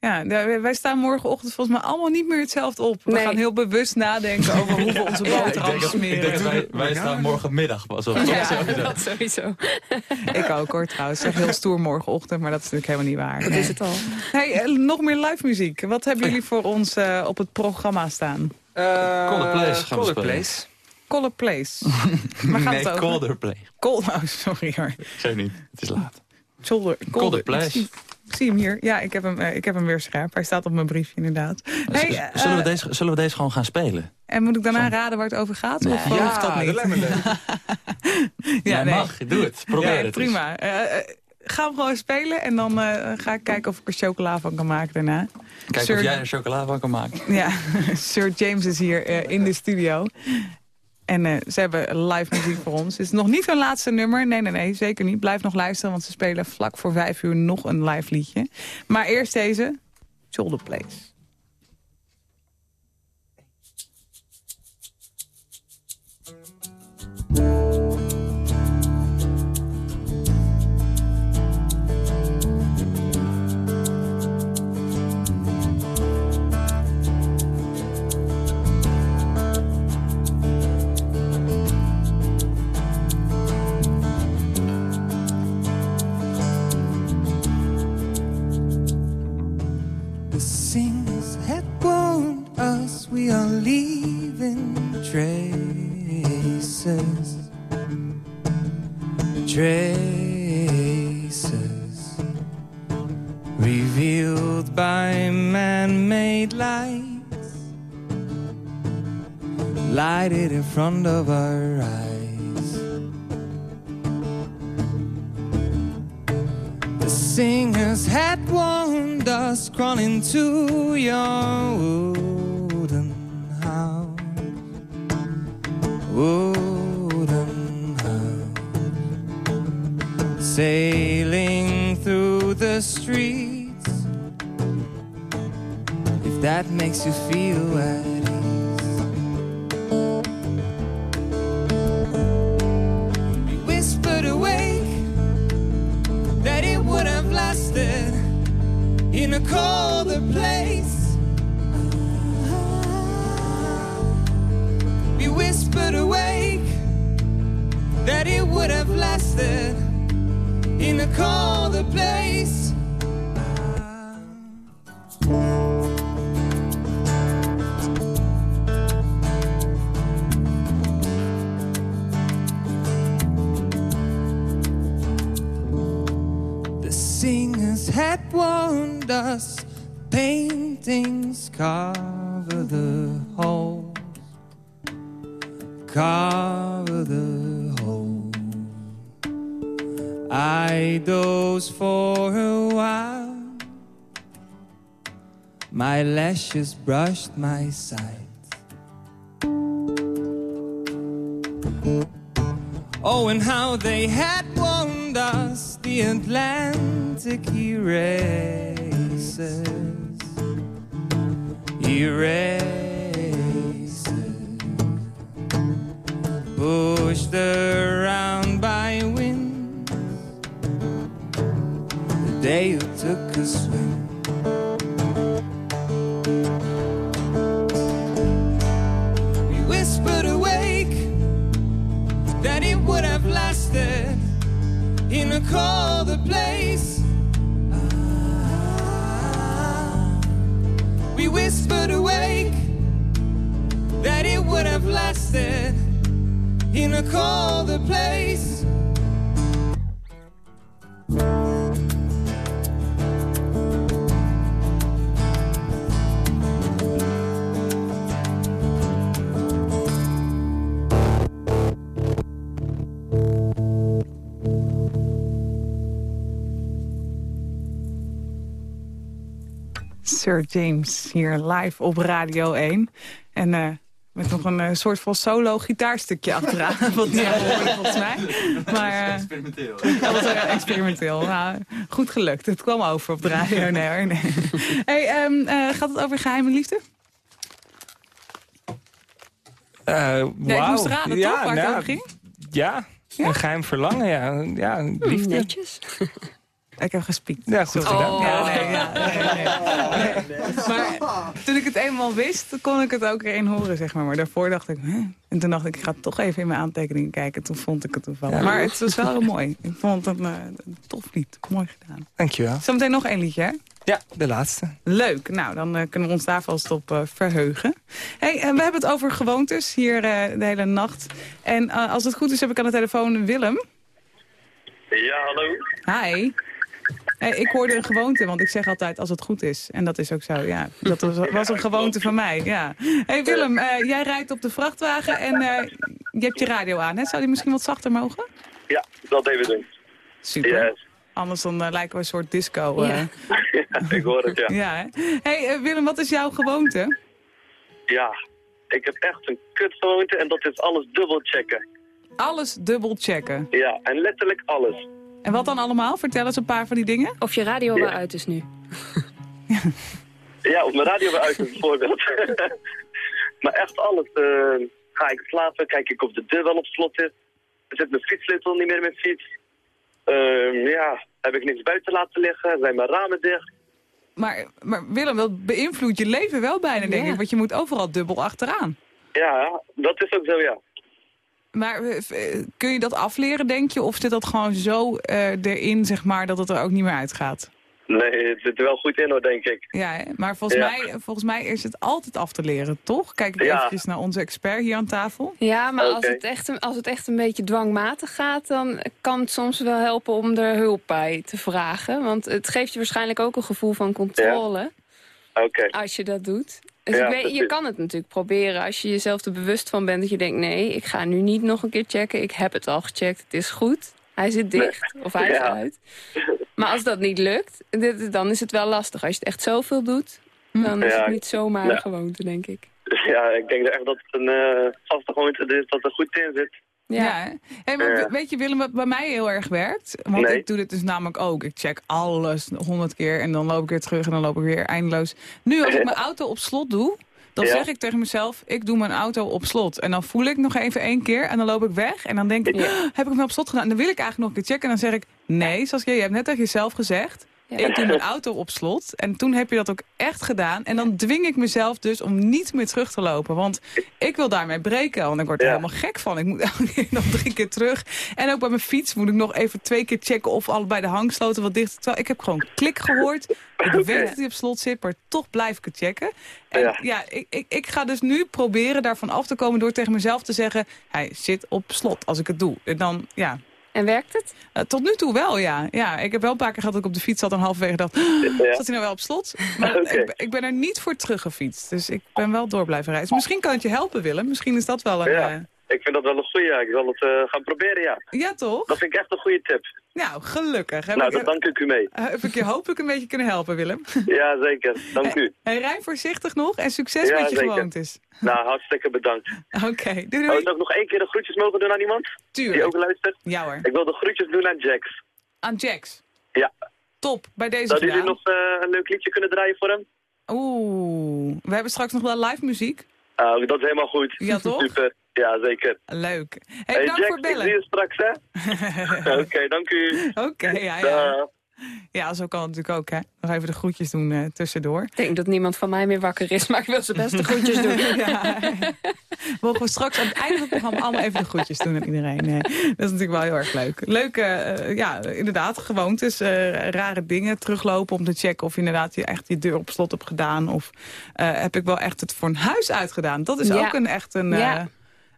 Ja. Ja, wij staan morgenochtend volgens mij allemaal niet meer hetzelfde op. We Nee. gaan heel bewust nadenken over hoe we onze Ja. boterham smeren. wij, wij staan morgenmiddag pas op. Ja, dat sowieso. Ik ook hoor trouwens. Ik zeg heel stoer morgenochtend, maar dat is natuurlijk helemaal niet waar. Dat is het al. Hey, nog meer live muziek. Wat hebben jullie voor ons eh, op het programma staan? Color Place gaan we Color spelen. Place. Color Place. Gaat nee, het over? Colder Play. Oh, sorry hoor. Ik zeg niet, het is laat. Colder, Colder Ik Place. Ik zie hem hier. Ja, ik heb hem, eh, ik heb hem weer scherp. Hij staat op mijn briefje inderdaad. Hey, Z- zullen, we eh, deze, zullen we deze gewoon gaan spelen? En moet ik daarna raden waar het over gaat? Of eh, hoeft dat niet? ja, nee. mag, doe het. Probeer Ja, het prima. Eh, eh, gaan we gewoon spelen en dan eh, ga ik kijken of ik er chocola van kan maken daarna. Kijk Sir- of jij er chocola van kan maken. Ja, Sir James is hier eh, in de studio. En eh, ze hebben live muziek voor ons. Het is nog niet hun laatste nummer. Nee, nee, nee, zeker niet. Blijf nog luisteren, want ze spelen vlak voor vijf uur nog een live liedje. Maar eerst deze, Shoulder Place. We are leaving traces. Traces revealed by man made lights, lighted in front of our eyes. The singers had warned us crawling to your wooden house. Sailing through the streets, if that makes you feel at ease. We whispered awake that it would have lasted in a colder place. Whispered awake that it would have lasted in a colder place. The singers had warned us paintings cover the cover the holes. I dozed for a while, my lashes brushed my sides. Oh, and how they had warned us the Atlantic erases, erases, pushed around by wind. The day you took a swing. We whispered awake that it would have lasted in a colder place. Ah, we whispered awake that it would have lasted in a colder place. Sir James hier live op Radio 1. En eh, met nog een eh, soort van solo gitaarstukje achteraan. wat niet hoorde volgens mij. Maar, eh, Experimenteel. dat was experimenteel. Nou, goed gelukt. Het kwam over op de radio. Nee, hoor, nee. Hey, ehm, eh, gaat het over geheime liefde? Eh Ja, ik moest raden, toch? Waar het nou, over ging? Ja, een geheim verlangen, ja. Ja, liefde. Netjes. Ik heb gespiekt. Ja, goed Sorry. gedaan. Ja, nee, ja, nee, nee, nee. Maar toen ik het eenmaal wist, kon ik het ook erin horen, zeg maar. Maar daarvoor dacht ik, hè? En toen dacht ik, ik ga toch even in mijn aantekeningen kijken. Toen vond ik het toevallig. Ja. Maar het was wel heel mooi. Ik vond het een, eh, een tof lied. Mooi gedaan. Dankjewel. Zometeen nog één liedje, hè? Ja, de laatste. Leuk. Nou, dan eh, kunnen we ons daar vast op eh, verheugen. Hey, we hebben het over gewoontes hier eh, de hele nacht. En eh, als het goed is, heb ik aan de telefoon Willem. Ja, hallo. Hi. Hey, ik hoorde een gewoonte, want ik zeg altijd als het goed is. En dat is ook zo, ja. Dat was, was een gewoonte van mij, ja. hey Willem, eh, jij rijdt op de vrachtwagen en eh, je hebt je radio aan, hè? Zou die misschien wat zachter mogen? Ja, dat even doen. Super. Yes. Anders dan eh, lijken we een soort disco. eh. Ja, ik hoor het, ja. ja hè? hey, Willem, wat is jouw gewoonte? Ja, ik heb echt een kutgewoonte en dat is alles dubbel checken. Alles dubbel checken. Ja, en letterlijk alles. En wat dan allemaal? Vertel eens een paar van die dingen. Of je radio wel uit is nu. Ja, op mijn radio weer uit bijvoorbeeld. maar echt alles. eh, ga ik slapen, kijk ik of de deur wel op slot is. Zit mijn fietssleutel niet meer in mijn fiets. Ehm, ja, heb ik niks buiten laten liggen, zijn mijn ramen dicht. Maar, maar Willem, dat beïnvloedt je leven wel bijna, denk Ja. ik. Want je moet overal dubbel achteraan. Ja, dat is ook zo, ja. Maar eh, eh, kun je dat afleren, denk je? Of zit dat gewoon zo eh, erin, zeg maar, dat het er ook niet meer uitgaat? Nee, het zit er wel goed in hoor, denk ik. Ja, hè? maar volgens, Ja. mij, volgens mij is het altijd af te leren, toch? Kijk ik Ja. eventjes naar onze expert hier aan tafel. Ja, maar als, het echt een, als het echt een beetje dwangmatig gaat... dan kan het soms wel helpen om er hulp bij te vragen. Want het geeft je waarschijnlijk ook een gevoel van controle... Oké. als je dat doet. Dus Ja, ik weet, je kan het natuurlijk proberen als je jezelf er bewust van bent... dat je denkt, nee, ik ga nu niet nog een keer checken. Ik heb het al gecheckt, het is goed. Hij zit dicht, of hij is uit. Maar als dat niet lukt, dit- dan is het wel lastig. Als je het echt zoveel doet, dan is Ja, het niet zomaar ja. een gewoonte, denk ik. Ja, ik denk echt dat het een eh vaste gewoonte is dat er goed in zit. Ja. hè? Hey, maar Ja. we- Weet je, Willem, wat bij mij heel erg werkt? Want Nee. ik doe dit dus namelijk ook. Ik check alles honderd keer en dan loop ik weer terug en dan loop ik weer eindeloos. Nu, als ik mijn auto op slot doe, dan Ja. zeg ik tegen mezelf, ik doe mijn auto op slot. En dan voel ik nog even één keer en dan loop ik weg. En dan denk ik, "Ah, heb ik hem wel op slot gedaan? En dan wil ik eigenlijk nog een keer checken. En dan zeg ik, nee, Saskia, je hebt net tegen jezelf gezegd, Ik doe mijn auto op slot. En toen heb je dat ook echt gedaan. En dan dwing ik mezelf dus om niet meer terug te lopen. Want ik wil daarmee breken. Want ik word er Ja. helemaal gek van. Ik moet elke keer nog drie keer terug. En ook bij mijn fiets moet ik nog even twee keer checken... of allebei de hangsloten wat dicht Terwijl ik heb gewoon klik gehoord. Ik weet dat hij op slot zit, maar toch blijf ik het checken. En ja, Ja. ik, ik, ik ga dus nu proberen daarvan af te komen... door tegen mezelf te zeggen... hij zit op slot als ik het doe. En dan, ja, En werkt het? eh, tot nu toe wel, ja. ja. Ik heb wel een paar keer gehad dat ik op de fiets zat en halverwege dacht... Ja. zat hij nou wel op slot? Maar ik, ben- ik ben er niet voor teruggefietst. Dus ik ben wel door blijven reizen. Misschien kan het je helpen, Willem. Misschien is dat wel een... Ja. Ik vind dat wel een goeie. ja. Ik zal het eh, gaan proberen, ja. ja, toch? Dat vind ik echt een goede tip. Nou, gelukkig. Heb, nou, ik, daar dank ik u mee. eh, heb ik je hopelijk een beetje kunnen helpen, Willem. Ja, zeker. Dank u. Hey, rij voorzichtig nog en succes Ja, met je zeker. gewoontes. Nou, hartstikke bedankt. Oké, doei Oh, doei. zou ik nog één keer de groetjes mogen doen aan iemand? Die Tuurlijk. ook luistert? Ja hoor. Ik wil de groetjes doen aan Jax. Aan Jax. Ja. Top, bij deze Zouden jullie nog eh, een leuk liedje kunnen draaien voor hem? Oeh, we hebben straks nog wel live muziek. Oh, dat is helemaal goed. Ja, toch? Super. Ja, zeker. Leuk. Hey, Jax, voor ik het zie bellen. je straks, hè? Oké, dank u. Oké, ja, ja. Ja, zo kan het natuurlijk ook, hè. Nog even de groetjes doen eh, tussendoor. Ik denk dat niemand van mij meer wakker is, maar ik wil ze best de groetjes doen. ja. Mogen we straks aan het einde van het programma allemaal even de groetjes doen aan iedereen. Nee, dat is natuurlijk wel heel erg leuk. Leuke, eh, ja, inderdaad, gewoontes, eh, rare dingen. Teruglopen om te checken of je inderdaad je, echt je deur op slot hebt gedaan. Of eh, heb ik wel echt het voor een huis uitgedaan. Dat is Ja. ook een echt een... eh,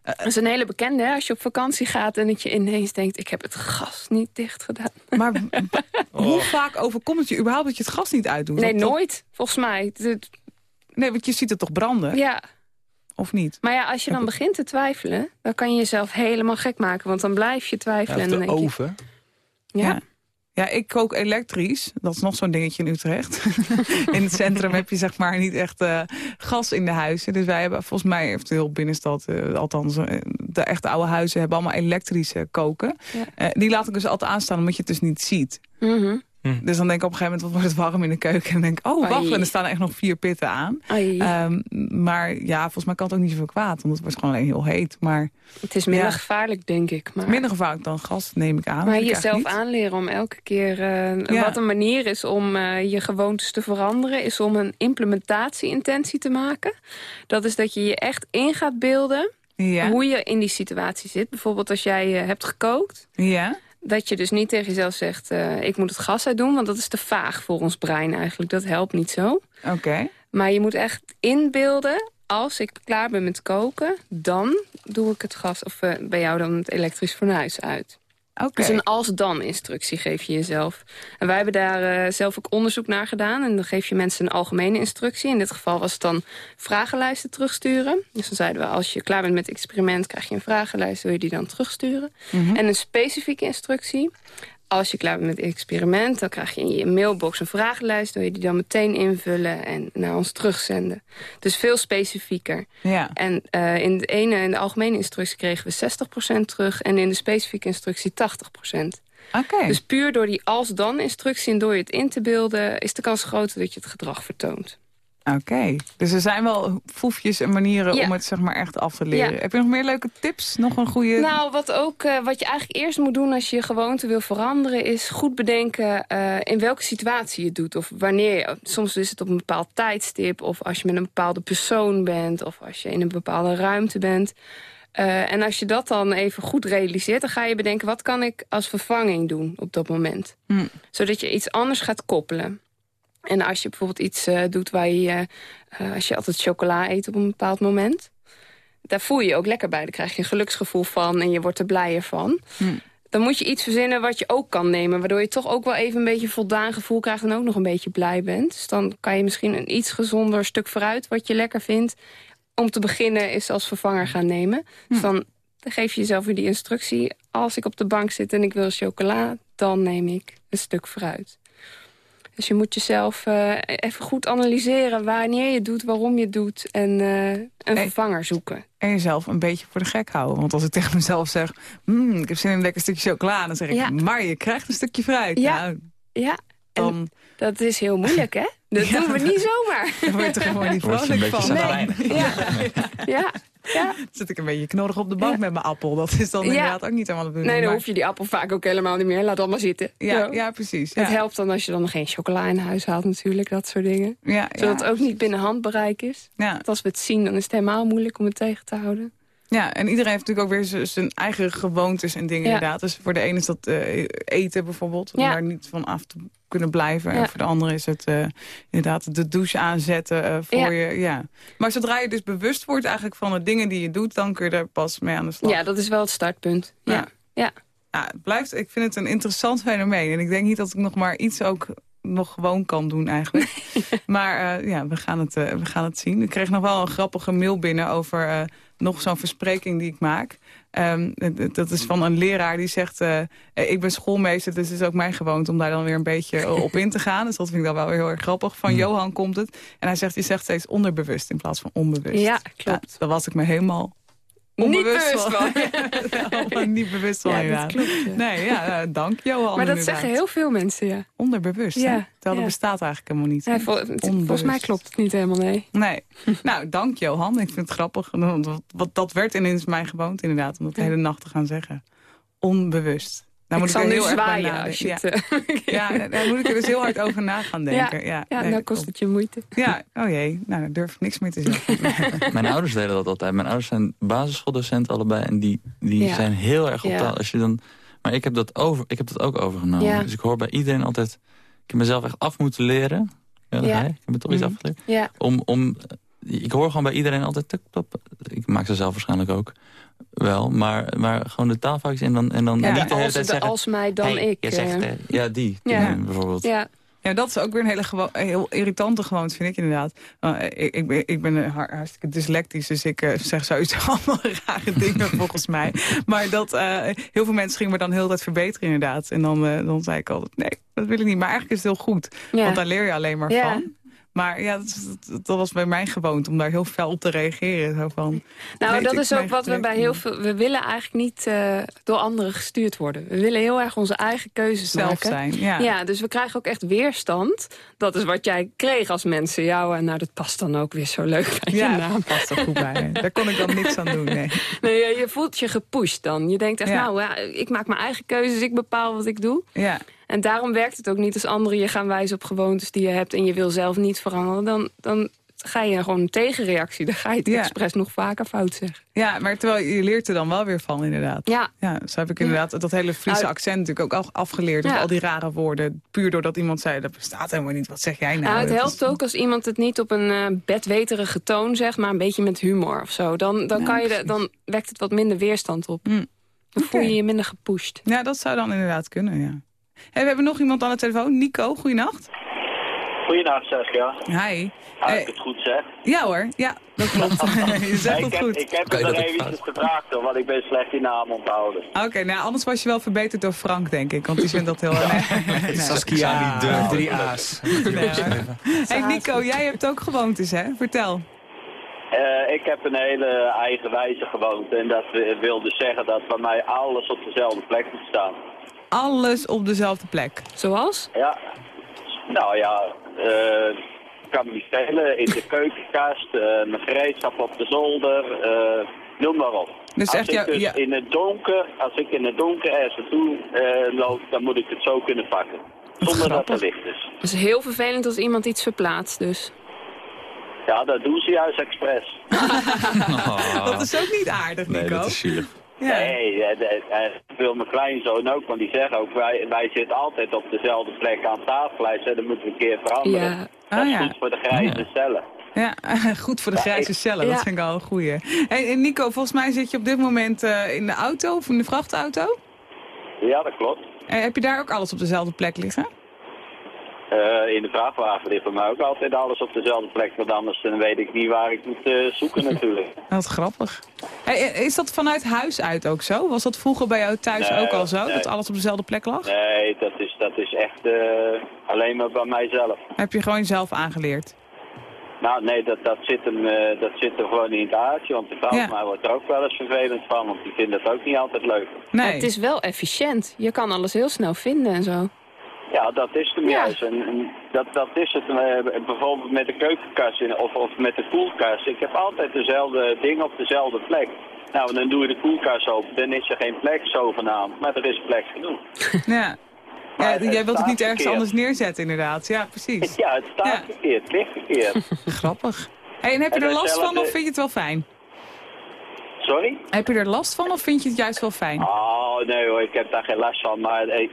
Ja. Dat is een hele bekende, hè? Als je op vakantie gaat en dat je ineens denkt... ik heb het gas niet dicht gedaan. Maar hoe vaak overkomt het je überhaupt dat je het gas niet uitdoet? Nee, Dat- dat- nooit, volgens mij. Het- Nee, want je ziet het toch branden? Ja, Of niet? maar ja, als je dan begint te twijfelen... dan kan je jezelf helemaal gek maken. Want dan blijf je Ja, twijfelen. en dan de denk je, oven. Ja. Ja. Ja, ik kook elektrisch. Dat is nog zo'n dingetje in Utrecht. in het centrum heb je zeg maar niet echt eh, gas in de huizen. Dus wij hebben volgens mij, heeft de heel binnenstad, eh, althans eh, de echte oude huizen hebben allemaal elektrische koken. Ja. Die laat ik dus altijd aanstaan omdat je het dus niet ziet. Mhm. Dus dan denk ik op een gegeven moment, wat wordt het warm in de keuken? En dan denk ik, oh wacht, en er staan echt nog vier pitten aan. Ehm, maar ja, volgens mij kan het ook niet zoveel kwaad. Want het wordt gewoon alleen heel heet. Maar het is minder ja. gevaarlijk, denk ik. Maar... minder gevaarlijk dan gas, neem ik aan. Maar jezelf aanleren om elke keer... eh, Ja. Wat een manier is om eh, je gewoontes te veranderen... is om een implementatie-intentie te maken. Dat is dat je je echt in gaat beelden... Ja. hoe je in die situatie zit. Bijvoorbeeld als jij eh, hebt gekookt... Ja. Dat je dus niet tegen jezelf zegt... eh, ik moet het gas uit doen, want dat is te vaag voor ons brein eigenlijk. Dat helpt niet zo. Oké. Maar je moet echt inbeelden... als ik klaar ben met koken, dan doe ik het gas... of eh, bij jou dan het elektrisch fornuis uit. Dus een als-dan-instructie geef je jezelf. En wij hebben daar eh, zelf ook onderzoek naar gedaan. En dan geef je mensen een algemene instructie. In dit geval was het dan vragenlijsten terugsturen. Dus dan zeiden we, als je klaar bent met het experiment... krijg je een vragenlijst, wil je die dan terugsturen. Mhm. En een specifieke instructie. Als je klaar bent met het experiment, dan krijg je in je mailbox een vragenlijst. Wil je die dan meteen invullen en naar ons terugzenden. Dus veel specifieker. Ja. En eh, in de ene, in de algemene instructie kregen we 60% terug. En in de specifieke instructie 80%. Oké. Dus puur door die als-dan-instructie en door je het in te beelden... is de kans groter dat je het gedrag vertoont. Oké, dus er zijn wel foefjes en manieren Ja. om het zeg maar echt af te leren. Ja. Heb je nog meer leuke tips? Nog een goede... Nou, wat, ook, eh, wat je eigenlijk eerst moet doen als je je gewoonte wil veranderen... is goed bedenken eh, in welke situatie je het doet. Of wanneer je, soms is het op een bepaald tijdstip... of als je met een bepaalde persoon bent... of als je in een bepaalde ruimte bent... Eh, en als je dat dan even goed realiseert... dan ga je bedenken, wat kan ik als vervanging doen op dat moment? Hm. Zodat je iets anders gaat koppelen. En als je bijvoorbeeld iets eh, doet waar je... eh, als je altijd chocola eet op een bepaald moment... daar voel je je ook lekker bij. Daar krijg je een geluksgevoel van en je wordt er blijer van. Hm. Dan moet je iets verzinnen wat je ook kan nemen... waardoor je toch ook wel even een beetje voldaan gevoel krijgt... en ook nog een beetje blij bent. Dus dan kan je misschien een iets gezonder stuk vooruit... wat je lekker vindt, om te beginnen is als vervanger gaan nemen. Dus dan dan geef je jezelf weer die instructie. Als ik op de bank zit en ik wil chocola, dan neem ik een stuk fruit. Dus je moet jezelf eh, even goed analyseren wanneer je het doet, waarom je het doet... en eh, een vervanger zoeken. En jezelf een beetje voor de gek houden. Want als ik tegen mezelf zeg, "Hmm, ik heb zin in een lekker stukje chocola... dan zeg ik, Ja. maar je krijgt een stukje fruit. Ja. Nou, Ja, dan... dat is heel moeilijk, hè? Dat doen we niet zomaar. Daar word je toch gewoon niet vrolijk beetje van. zagrijnig. Ja, ja, ja. Dan zit ik een beetje knorrig op de bank met mijn appel. Dat is dan Ja. inderdaad ook niet helemaal de bedoeling. Nee, dan maar- hoef je die appel vaak ook helemaal niet meer. Laat allemaal zitten. ja, ja, precies. Het helpt dan als je dan geen chocola in huis haalt natuurlijk. Dat soort dingen. Ja, Zodat het ook niet binnen handbereik is. Ja. Want als we het zien, dan is het helemaal moeilijk om het tegen te houden. Ja, en iedereen heeft natuurlijk ook weer zijn eigen gewoontes en dingen Ja. inderdaad. Dus voor de ene is dat eh, eten bijvoorbeeld, om Ja. daar niet van af te kunnen blijven. En voor de andere is het eh, inderdaad de douche aanzetten eh, voor je. Ja. Maar zodra je dus bewust wordt eigenlijk van de dingen die je doet, dan kun je er pas mee aan de slag. Ja, dat is wel het startpunt. Ja. Ja. Ja. Ja, het blijft, ik vind het een interessant fenomeen. En ik denk niet dat ik nog maar iets ook nog gewoon kan doen eigenlijk. maar eh, ja, we gaan, het, eh, we gaan het zien. Ik kreeg nog wel een grappige mail binnen over eh, nog zo'n verspreking die ik maak. Ehm, dat is van een leraar die zegt... ik ben schoolmeester, dus het is ook mijn gewoonte... om daar dan weer een beetje op in te gaan. Dus dat vind ik dan wel weer heel erg grappig. Van Johan komt het. En hij zegt, je zegt steeds onderbewust in plaats van onbewust. Ja, klopt. daar was ik me helemaal Niet onbewust bewust van. Niet bewust van, Ja, dat inderdaad. klopt, ja. Nee, ja, dank Johan Maar dat inderdaad. zeggen heel veel mensen, ja. Onderbewust, Ja, hè? Terwijl dat bestaat eigenlijk helemaal niet. Ja, vol- volgens mij klopt het niet helemaal, nee. Nee. nou, dank Johan. Ik vind het grappig. Want dat werd ineens mijn gewoonte inderdaad. Om dat de hele nacht te gaan zeggen. Onbewust. Ik moet zal er nu heel erg bij zwaaien als je ja. het... eh, Ja, daar moet ik er dus heel hard over na gaan denken. Ja, ja, nee, nou dat kost het je moeite. Ja, oh jee. Nou, daar durf ik niks meer te zeggen. Mijn ouders deden dat altijd. Mijn ouders zijn basisschooldocenten allebei. En die, die Ja. zijn heel erg op Ja. taal. Als je dan, maar ik heb, dat over, ik heb dat ook overgenomen. Ja. Dus ik hoor bij iedereen altijd... Ik heb mezelf echt af moeten leren. Ja, je. Ik heb het toch iets Mhm. afgeleerd. Ja, Om, om, ik hoor gewoon bij iedereen altijd... tuk, top. Ik maak ze zelf waarschijnlijk ook wel. Maar, maar gewoon de taalfoutjes en dan, en dan Ja, niet de hele als, tijd zeggen... als mij, dan hey, ik. je zegt, eh. eh, ja, die, Ja. bijvoorbeeld. ja, Ja, dat is ook weer een hele heel irritante gewoonte, vind ik inderdaad. Uh, ik, ik ben, ik ben eh, har- hartstikke dyslectisch, dus ik eh, zeg sowieso allemaal rare dingen volgens mij. Maar dat eh, heel veel mensen gingen me dan heel de tijd verbeteren inderdaad. En dan, eh, dan zei ik altijd, nee, dat wil ik niet. Maar eigenlijk is het heel goed, ja. want daar leer je alleen maar Ja. van. Maar ja, dat, dat, dat was bij mij gewoond om daar heel fel op te reageren. Zo van, Nou, dat is ook wat we bij heel veel... We willen eigenlijk niet eh, door anderen gestuurd worden. We willen heel erg onze eigen keuzes zelf maken. zijn. Ja. Ja. dus we krijgen ook echt weerstand. Dat is wat jij kreeg als mensen. jou en nou, dat past dan ook weer zo leuk bij je Ja, naam. past er goed bij. Daar kon ik dan niks aan doen, nee. Nee, je- je voelt je gepusht dan. Je denkt echt, Ja. nou, ja, ik maak mijn eigen keuzes. Ik bepaal wat ik doe. Ja, En daarom werkt het ook niet als anderen je gaan wijzen op gewoontes die je hebt... en je wil zelf niet veranderen. Dan, dan ga je gewoon een tegenreactie. Dan ga je het Ja. expres nog vaker fout zeggen. ja, maar terwijl je leert er dan wel weer van inderdaad. Ja, Ja, zo heb ik inderdaad dat hele Friese Nou, accent natuurlijk ook al afgeleerd. Of Ja. al die rare woorden. Puur doordat iemand zei, dat bestaat helemaal niet. Wat zeg jij nou? Nou, het helpt ook als iemand het niet op een eh, bedweterige toon zegt... maar een beetje met humor of zo. Dan, dan, kan je de, dan wekt het wat minder weerstand op. Hm. Dan voel je je minder gepusht. Ja, dat zou dan inderdaad kunnen, ja. Hey, we hebben nog iemand aan de telefoon. Nico, goeienacht. Goeiedag Saskia. Hi. Als Eh, ik het goed zeg. ja hoor, ja, dat klopt. je zegt het heb, goed. ik heb het er eventjes fout? gevraagd hoor, want ik ben slecht die naam onthouden. Oké, nou anders was je wel verbeterd door Frank, denk ik. Want die vindt dat heel... Nee, nee, nee. Saskia, durven. drie A's. Nee, hey Nico, jij hebt ook gewoontes, hè? Vertel. Eh, ik heb een hele eigenwijze gewoonte en dat wil dus zeggen dat bij mij alles op dezelfde plek moet staan. Alles op dezelfde plek. Zoals? Ja, nou ja, eh kan me niet schelen. In de keukenkast, eh, mijn gereedschap op de zolder, eh, noem maar op. Dus als echt ik dus ja. in het donker, als ik in het donker ergens naartoe eh, loop, dan moet ik het zo kunnen pakken. Zonder dat er licht is. Het is heel vervelend als iemand iets verplaatst dus. Ja, dat doen ze juist expres. Dat is ook niet aardig, Nico. Nee, dat is zielig. Ja. Nee, eh, de- eh, wil mijn kleinzoon ook, want die zeggen ook, wij, wij zitten altijd op dezelfde plek aan tafel. Hij zei, dat moeten we een keer veranderen. Ja. Dat Ah, is ja. goed voor de grijze Ja. cellen. Ja, goed voor de grijze cellen. Dat vind ik al een goeie. Hey, en Nico, volgens mij zit je op dit moment eh, in de auto of in de vrachtauto. Ja, dat klopt. Eh, heb je daar ook alles op dezelfde plek liggen? Eh, in de vrachtwagen ligt bij mij ook altijd alles op dezelfde plek, want anders dan weet ik niet waar ik moet eh, zoeken natuurlijk. Wat grappig. Hey, eh, is dat vanuit huis uit ook zo? Was dat vroeger bij jou thuis Nee, ook al zo? nee. Dat alles op dezelfde plek lag? Nee, dat is, dat is echt eh, alleen maar bij mijzelf. Heb je gewoon zelf aangeleerd? Nou, nee, dat, dat, zit hem, eh, dat zit er gewoon in het aardje, want de vrouw Ja. van mij wordt er ook wel eens vervelend van, want die vindt dat ook niet altijd leuk. Nee. Het is wel efficiënt. Je kan alles heel snel vinden en zo. Ja, dat is hem juist. En, en dat, dat is het eh, bijvoorbeeld met de keukenkast in- of, of met de koelkast. Ik heb altijd dezelfde ding op dezelfde plek. Nou, dan doe je de koelkast open, dan is er geen plek zogenaamd. Maar er is plek genoeg. Ja. Ja het jij wilt het niet ergens verkeerd. anders neerzetten inderdaad. Ja, precies. Ja, het staat verkeerd, het ligt verkeerd. Grappig. Hey, en heb je En er last van of vind je het wel fijn? Sorry? Heb je er last van of vind je het juist wel fijn? Oh, nee hoor, ik heb daar geen last van. Maar eh,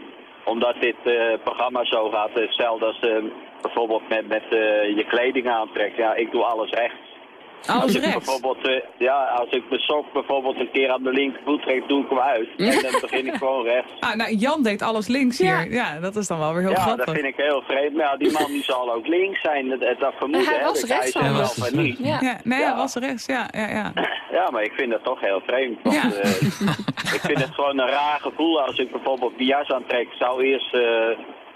omdat dit eh, programma zo gaat, hetzelfde als eh, bijvoorbeeld met, met eh, je kleding aantrekt. Ja, ik doe alles recht. Alles als ik rechts? Bijvoorbeeld, eh, ja, als ik mijn sok bijvoorbeeld een keer aan de linkervoet trek, doe ik hem uit. En dan begin ik gewoon rechts. Ah, nou, Jan deed alles links hier. Ja, dat is dan wel weer heel ja, grappig. dat vind ik heel vreemd. Maar ja, die man die zal ook links zijn. Dat, dat vermoeden hij heb was ik. Hij is rechtshandig. zelf van niet. Ja, nee, hij was rechts. Ja, ja, ja. Ja, maar ik vind dat toch heel vreemd. Want, Ja. eh, ik vind het gewoon een raar gevoel als ik bijvoorbeeld mijn jas aantrek. zou eerst eh,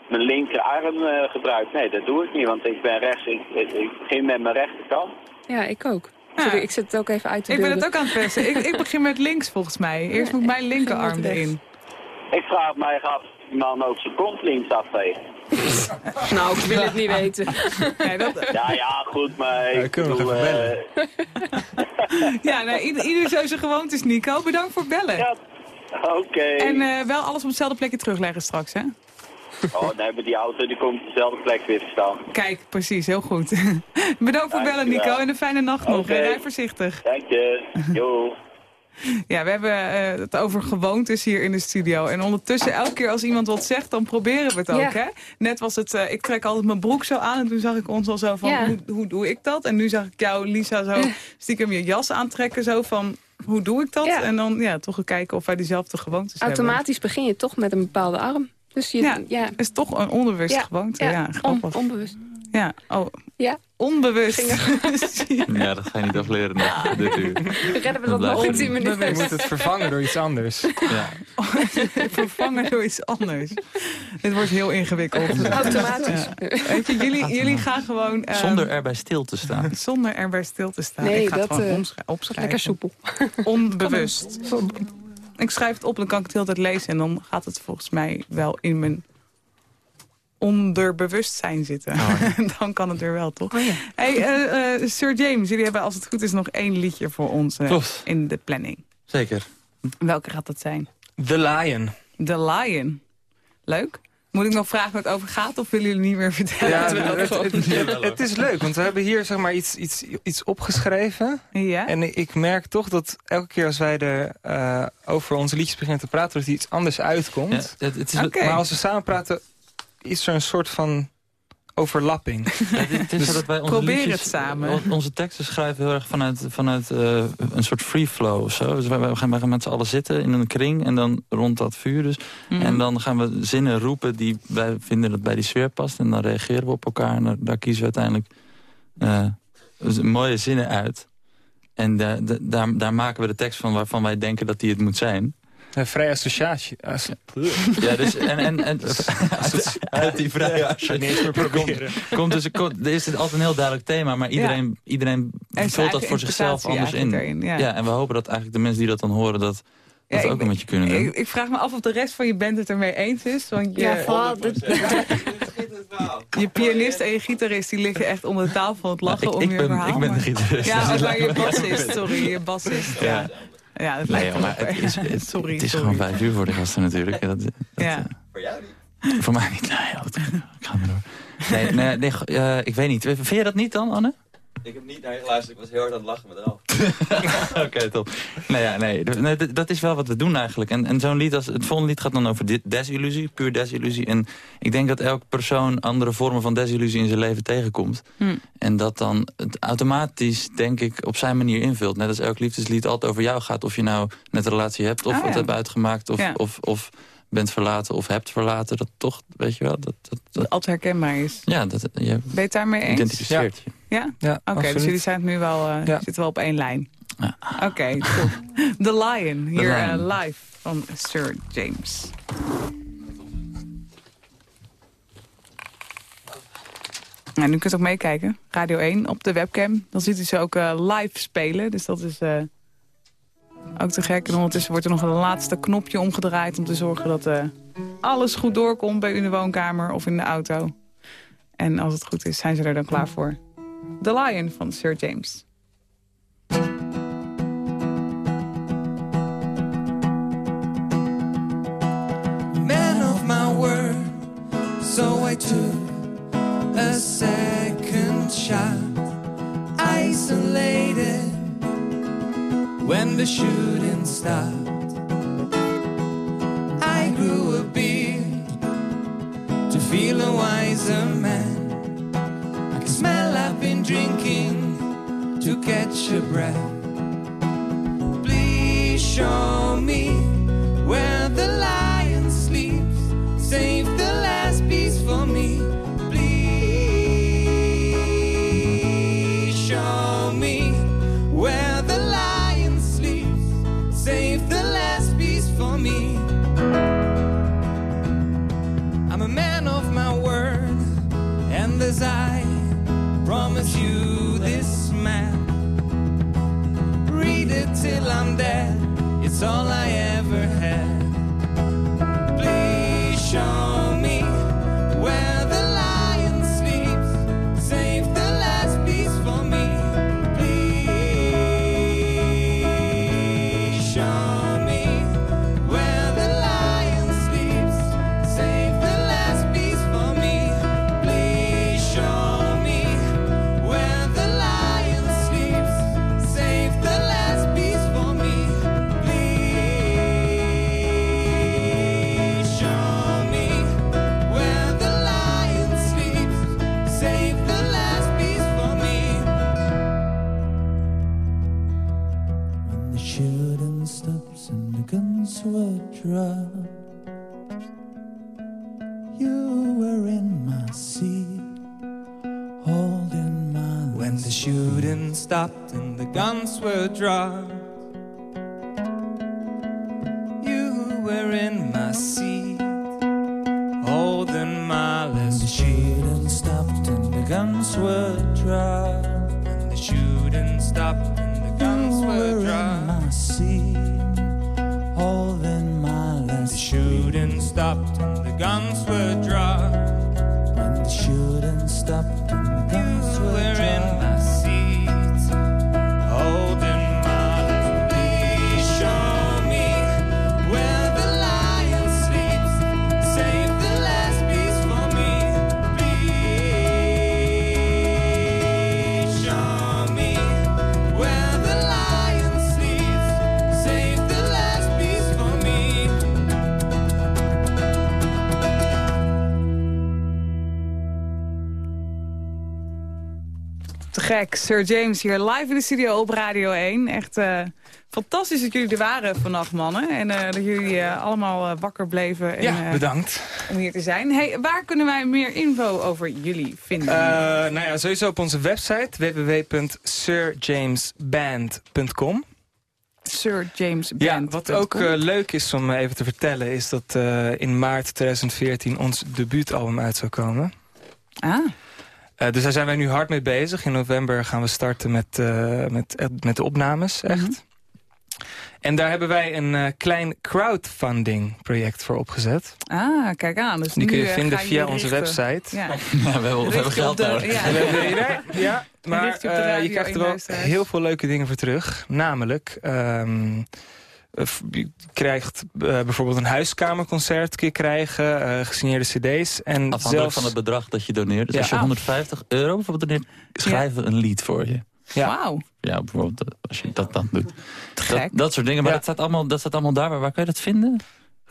mijn linkerarm eh gebruiken. Nee, dat doe ik niet, want ik ben rechts. Ik, ik, ik begin met mijn rechterkant. Ja, ik ook. Sorry, ik zet het ook even uit te Ik ben het ook aan het persen. Ik, ik begin met links volgens mij. Eerst moet mijn linkerarm erin. Ik vraag mij af of die man ook zijn kont links afveegt. Nou, ik wil het niet weten. Ja, ja, goed, maar ik kunnen we nog bedoel, even eh, Ja, nou, ieder, ieder zo zijn gewoontes, Nico. Bedankt voor het bellen. Oké. En eh, wel alles op hetzelfde plekje terugleggen straks, hè? Oh, dan hebben die auto die komt op dezelfde plek weer te staan. Kijk, precies, heel goed. Bedankt voor het bellen, Nico. En een fijne nacht nog. En rij voorzichtig. Dank je. Jo. Ja, we hebben eh, het over gewoontes hier in de studio. En ondertussen, elke keer als iemand wat zegt, dan proberen we het ook. Ja. Hè? Net was het, eh, ik trek altijd mijn broek zo aan. En toen zag ik ons al zo van, Ja. hoe, hoe doe ik dat? En nu zag ik jou, Lisa, zo stiekem je jas aantrekken. Zo van, hoe doe ik dat? Ja. En dan ja, toch kijken of wij diezelfde gewoontes hebben. Automatisch begin je toch met een bepaalde arm. Dus je, Ja, ja. is toch een onbewust Ja, gewoonte. ja, Ja, on- grappig. onbewust. Ja, oh, Ja, onbewust. Ja, dat ga je niet afleren. nog dit uur. redden we Dat nog in blijft 10 niet. minuten. Je moet het vervangen door iets anders. Ja. Vervangen door iets anders. Dit wordt heel ingewikkeld. Automatisch. Ja. Weet je, jullie, jullie gaan gewoon... ehm, Zonder erbij stil te staan. Zonder erbij stil te staan. Nee, ik ga het gewoon omschri- opschrijven. Lekker soepel. Onbewust. Ik schrijf het op en dan kan ik het de hele tijd lezen. En dan gaat het volgens mij wel in mijn onderbewustzijn zitten. dan kan het er wel, toch? hey, eh, eh, Sir James, jullie hebben als het goed is nog één liedje voor ons eh, in de planning. Zeker. Welke gaat dat zijn? The Lion. The Lion. Leuk. Moet ik nog vragen waar het over gaat of willen jullie niet meer vertellen? Ja, het, het, het- het is leuk, want we hebben hier zeg maar iets, iets, iets opgeschreven. Ja? En ik merk toch dat elke keer als wij er eh, over onze liedjes beginnen te praten... dat er iets anders uitkomt. Ja, het, het is. Maar als we samen praten, is er een soort van overlapping. het, is Dus dat wij onze probeer liedjes- het samen. on- Onze teksten schrijven heel erg vanuit, vanuit eh, een soort free flow of zo. Dus wij, wij gaan, wij gaan met z'n allen zitten in een kring en dan rond dat vuur dus. Mhm. En dan gaan we zinnen roepen die wij vinden dat bij die sfeer past. En dan reageren we op elkaar en daar, daar kiezen we uiteindelijk eh, dus mooie zinnen uit. En da- daar, daar maken we de tekst van waarvan wij denken dat die het moet zijn. Een vrije associatie. As- Ja, dus en, en, en uit, uit die vrije meer proberen. komt dus, komt, er is altijd een heel duidelijk thema, maar iedereen, iedereen Er vult dat voor zichzelf anders in. erin, ja. en we hopen dat eigenlijk de mensen die dat dan horen, dat, Ja, dat ook een beetje kunnen doen. Ik, ik vraag me af of de rest van je band het ermee eens is. Want je, Ja, vooral de- je pianist en je gitarist die liggen echt onder de tafel van het lachen ik, om ik je ben, verhaal. ik ben de gitarist. Ja, dus maar je bassist, sorry, je bassist. Ja, Ja. dat lijkt me het is, het, Sorry, het is sorry. gewoon vijf uur voor de gasten natuurlijk. Ja, Dat, dat, Ja. Voor mij niet. Nee, dat- ik ga maar door. Nee, nee, nee, eh, ik weet niet. Vind je dat niet dan, Anne? Ik heb niet naar je geluisterd, ik was heel hard aan het lachen met Ralf. Oké, top. Nee, ja, nee, nee, dat is wel wat we doen eigenlijk. En, en zo'n lied, als, het volgende lied gaat dan over desillusie, puur desillusie. En ik denk dat elke persoon andere vormen van desillusie in zijn leven tegenkomt. Hm. En dat dan het automatisch, denk ik, op zijn manier invult. Net als elk liefdeslied altijd over jou gaat. Of je nou net een relatie hebt, of Ah, het ja. hebt uitgemaakt, of, Ja. of, of bent verlaten, of hebt verlaten. Dat toch, weet je wel, dat, dat, dat altijd herkenbaar is. ja, dat, je Ben je het daarmee eens? identificeert je. Ja? Ja, Oké, dus jullie zijn het nu wel, eh, Ja. zitten wel op één lijn. Oké, top. The Lion, hier eh, live van Sir James. Nou, nu kunt u ook meekijken. Radio 1 op de webcam. Dan ziet u ze ook eh, live spelen. Dus dat is ook te gek. En ondertussen wordt er nog een laatste knopje omgedraaid... om te zorgen dat alles goed doorkomt bij u in de woonkamer of in de auto. En als het goed is, zijn ze er dan klaar voor. The Lion van Sir James. man of my word, so I took a second shot, isolated when the shooting stopped. I grew a beard to feel a wiser man. Drinking to catch a breath. Please show me the shooting stopped and the guns were dropped, you were in my seat, holding my last the shooting stopped and the guns were dropped. Sir James hier live in de studio op Radio 1. Echt eh, fantastisch dat jullie er waren vannacht, mannen. En eh, dat jullie eh, allemaal wakker bleven. En, Ja, bedankt. Om hier te zijn. Hey, waar kunnen wij meer info over jullie vinden? Nou ja, sowieso op onze website www.sirjamesband.com. Sir James Ja, Band. wat ook leuk is om even te vertellen... is dat in maart 2014 ons debuutalbum uit zou komen. Ah. Eh, dus daar zijn wij nu hard mee bezig. In november gaan we starten met, eh, met, eh, met de opnames, echt. Mhm. En daar hebben wij een eh, klein crowdfunding project voor opgezet. Ah, kijk aan. Dus Die kun je vinden je via onze website. Ja. Ja, we hebben, we hebben geld nodig. ja. We hebben idee, ja, maar je eh, krijgt er wel heel veel leuke dingen voor terug. Namelijk, ehm, eh, je krijgt eh, bijvoorbeeld een huiskamerconcert kun je krijgen, eh, gesigneerde cd's. En Afhankelijk zelfs, van het bedrag dat je doneert. Dus Ja. als je Ah. 150 euro bijvoorbeeld doneert, schrijven we een lied voor je. Ja. Wauw. Ja, bijvoorbeeld eh, als je dat dan doet. Dat, gek. dat soort dingen. Maar Ja. dat, staat allemaal, dat staat allemaal daar. Waar, waar kan je dat vinden?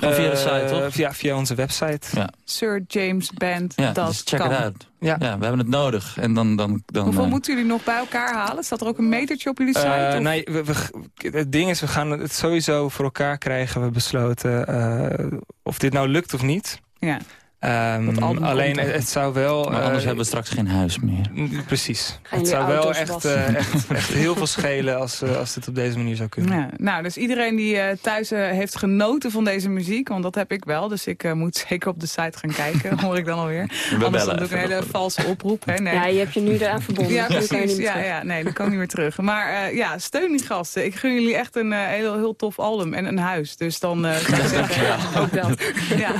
Gewoon via de site, eh, toch? Ja, via onze website. Ja, Sir James Band. ja dat dus check kan. het uit. Ja. Ja. we hebben het nodig. En dan, dan, dan, Hoeveel eh, moeten jullie nog bij elkaar halen? Staat er ook een metertje op jullie site? Eh, of- nee, we, we- het ding is, we gaan het sowieso voor elkaar krijgen. We besloten eh, of dit nou lukt of niet. Ja. Um, alleen het, het, zou wel... Maar anders uh, hebben we straks geen huis meer. Precies. het zou wel echt, uh, echt, echt, heel veel schelen als, uh, als dit op deze manier zou kunnen. Ja, nou, dus iedereen die thuis heeft genoten van deze muziek, want dat heb ik wel. Dus ik moet zeker op de site gaan kijken, hoor ik dan alweer. We anders dan doe ik een hele valse oproep. Hè? Nee. Ja, je hebt je nu eraan verbonden. Ja, precies. Ja, ja, nee, dan kan niet meer terug. Maar ja, steun die gasten. Ik gun jullie echt een heel, heel tof album en een huis. Dus dan zou ik zeggen, ja. ook dat. ja.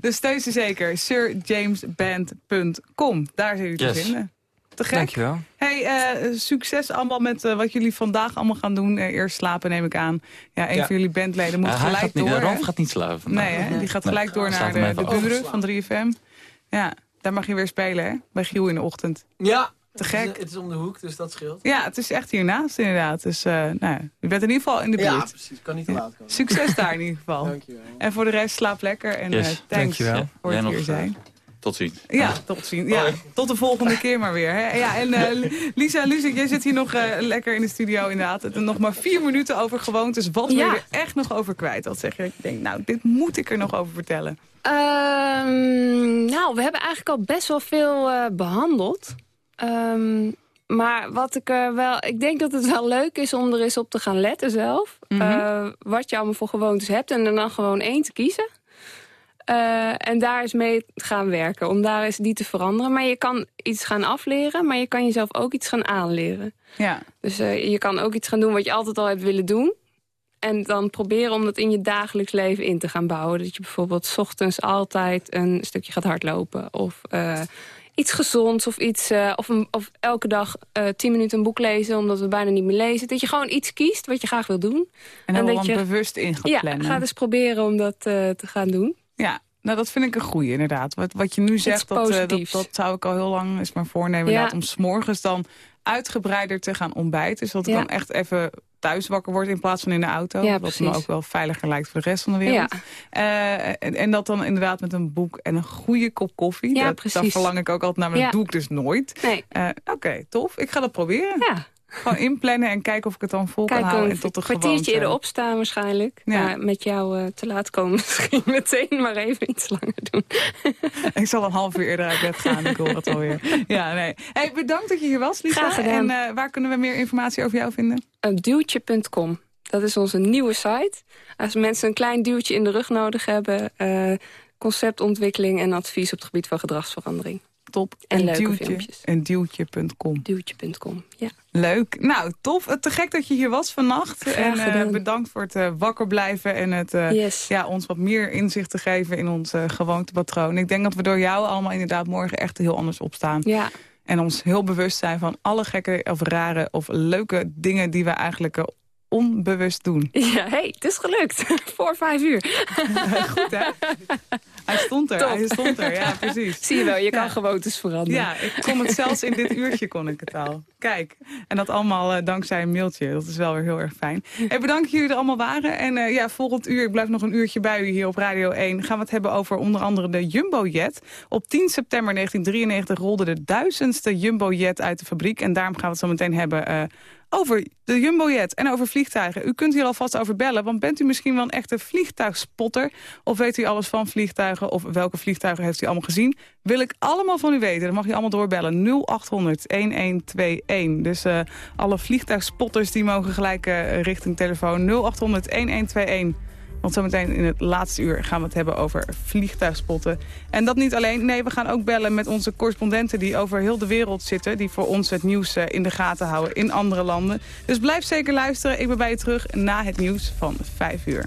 Dus steun ze zeker. Sir jamesband.com. Daar jullie yes. te vinden. Te gek. Dankjewel. Hey, uh, succes allemaal met uh, wat jullie vandaag allemaal gaan doen. Uh, eerst slapen neem ik aan. Ja, een ja. van jullie bandleden moet gelijk gaat door. Niet, Rolf gaat niet slapen vandaag. Nee, hè? die gaat gelijk nee. door naar de, de buren van 3FM. Ja, daar mag je weer spelen, hè? Bij Giel in de ochtend. Ja. Te gek. Het is, het is om de hoek, dus dat scheelt. Ja, het is echt hiernaast inderdaad. Dus nou, je bent in ieder geval in de buurt. Ja, precies. Kan niet te laat komen. Succes daar in ieder geval. Dankjewel. En voor de rest, slaap lekker. En yes. thanks Dankjewel. voor het hier zijn. Tot ziens. Ja, tot ziens. Ja, tot de volgende keer maar weer. Hè. Ja, en uh, Lisa, Lucie, jij zit hier nog uh, lekker in de studio inderdaad. Het er nog maar vier minuten over gewoontes. Wat wil ja. je er echt nog over kwijt? Wat zeg je? Ik denk, nou, dit moet ik er nog over vertellen. Um, nou, we hebben eigenlijk al best wel veel uh, behandeld. Um, maar wat ik er wel... Ik denk dat het wel leuk is om er eens op te gaan letten zelf. Mm -hmm. wat je allemaal voor gewoontes hebt. En er dan gewoon één te kiezen. Uh, en daar eens mee gaan werken, om daar eens die te veranderen. Maar je kan iets gaan afleren, maar je kan jezelf ook iets gaan aanleren. Ja. Dus uh, je kan ook iets gaan doen wat je altijd al hebt willen doen. En dan proberen om dat in je dagelijks leven in te gaan bouwen. Dat je bijvoorbeeld 's ochtends altijd een stukje gaat hardlopen. Of uh, iets gezonds of iets of, een, of elke dag tien minuten een boek lezen... omdat we bijna niet meer lezen. Dat je gewoon iets kiest wat je graag wil doen. En, en dat je bewust in gaat ja, plannen. ga dus proberen om dat te gaan doen. Ja, nou dat vind ik een goeie inderdaad. Wat, wat je nu zegt, dat, uh, dat, dat zou ik al heel lang, is mijn voornemen ja. om 's morgens dan uitgebreider te gaan ontbijten. Zodat ik dan echt even thuis wakker word in plaats van in de auto. Ja, wat me ook wel veiliger lijkt voor de rest van de wereld. Ja. Uh, en, en, dat dan inderdaad met een boek en een goede kop koffie. Ja, dat, verlang ik ook altijd naar, maar dat doe ik dus nooit. Nee. Uh, Oké, okay, tof. Ik ga dat proberen. Ja. Gewoon inplannen en kijken of ik het dan vol Kijk, kan houden. En tot de een kwartiertje eerder opstaan waarschijnlijk. Ja. Maar met jou uh, te laat komen misschien meteen maar even iets langer doen. ik zal een half uur eerder uit bed gaan. Ik hoor het alweer. Ja, nee. Hey, bedankt dat je hier was, Lisa. Graag gedaan. En uh, waar kunnen we meer informatie over jou vinden? Uh, duwtje.com. Dat is onze nieuwe site. Als mensen een klein duwtje in de rug nodig hebben... Conceptontwikkeling en advies op het gebied van gedragsverandering. Top. En, en leuke duwtje, filmpjes. En duwtje.com. Duwtje.com, ja. Leuk. Nou, tof. Te gek dat je hier was vannacht. Graag en uh, bedankt voor het uh, wakker blijven en het uh, yes. ja, ons wat meer inzicht te geven in ons gewoontepatroon. Ik denk dat we door jou allemaal inderdaad morgen echt heel anders opstaan. Ja. En ons heel bewust zijn van alle gekke of rare of leuke dingen die we eigenlijk onbewust doen. Ja, hey, het is gelukt. Voor vijf uur. Goed, hè? Hij stond er, Top. hij stond er, ja, precies. Zie je wel, je kan gewoontes veranderen. Ja, ik kon het zelfs in dit uurtje kon ik het al. Kijk, en dat allemaal eh, dankzij een mailtje. Dat is wel weer heel erg fijn. Hey, bedankt dat jullie er allemaal waren. En eh, ja, volgend uur, ik blijf nog een uurtje bij u hier op Radio 1... gaan we het hebben over onder andere de Jumbo-jet. Op 10 september 1993 rolde de duizendste Jumbo-jet uit de fabriek. En daarom gaan we het zo meteen hebben... eh, over de Jumbojet en over vliegtuigen. U kunt hier alvast over bellen, want bent u misschien wel een echte vliegtuigspotter? Of weet u alles van vliegtuigen? Of welke vliegtuigen heeft u allemaal gezien? Wil ik allemaal van u weten. Dan mag je allemaal doorbellen. 0800-1121. Dus uh, alle vliegtuigspotters die mogen gelijk uh, richting telefoon 0800-1121. Want zometeen in het laatste uur gaan we het hebben over vliegtuigspotten. En dat niet alleen. Nee, we gaan ook bellen met onze correspondenten die over heel de wereld zitten. Die voor ons het nieuws uh, in de gaten houden in andere landen. Dus blijf zeker luisteren. Ik ben bij je terug na het nieuws van 5 uur.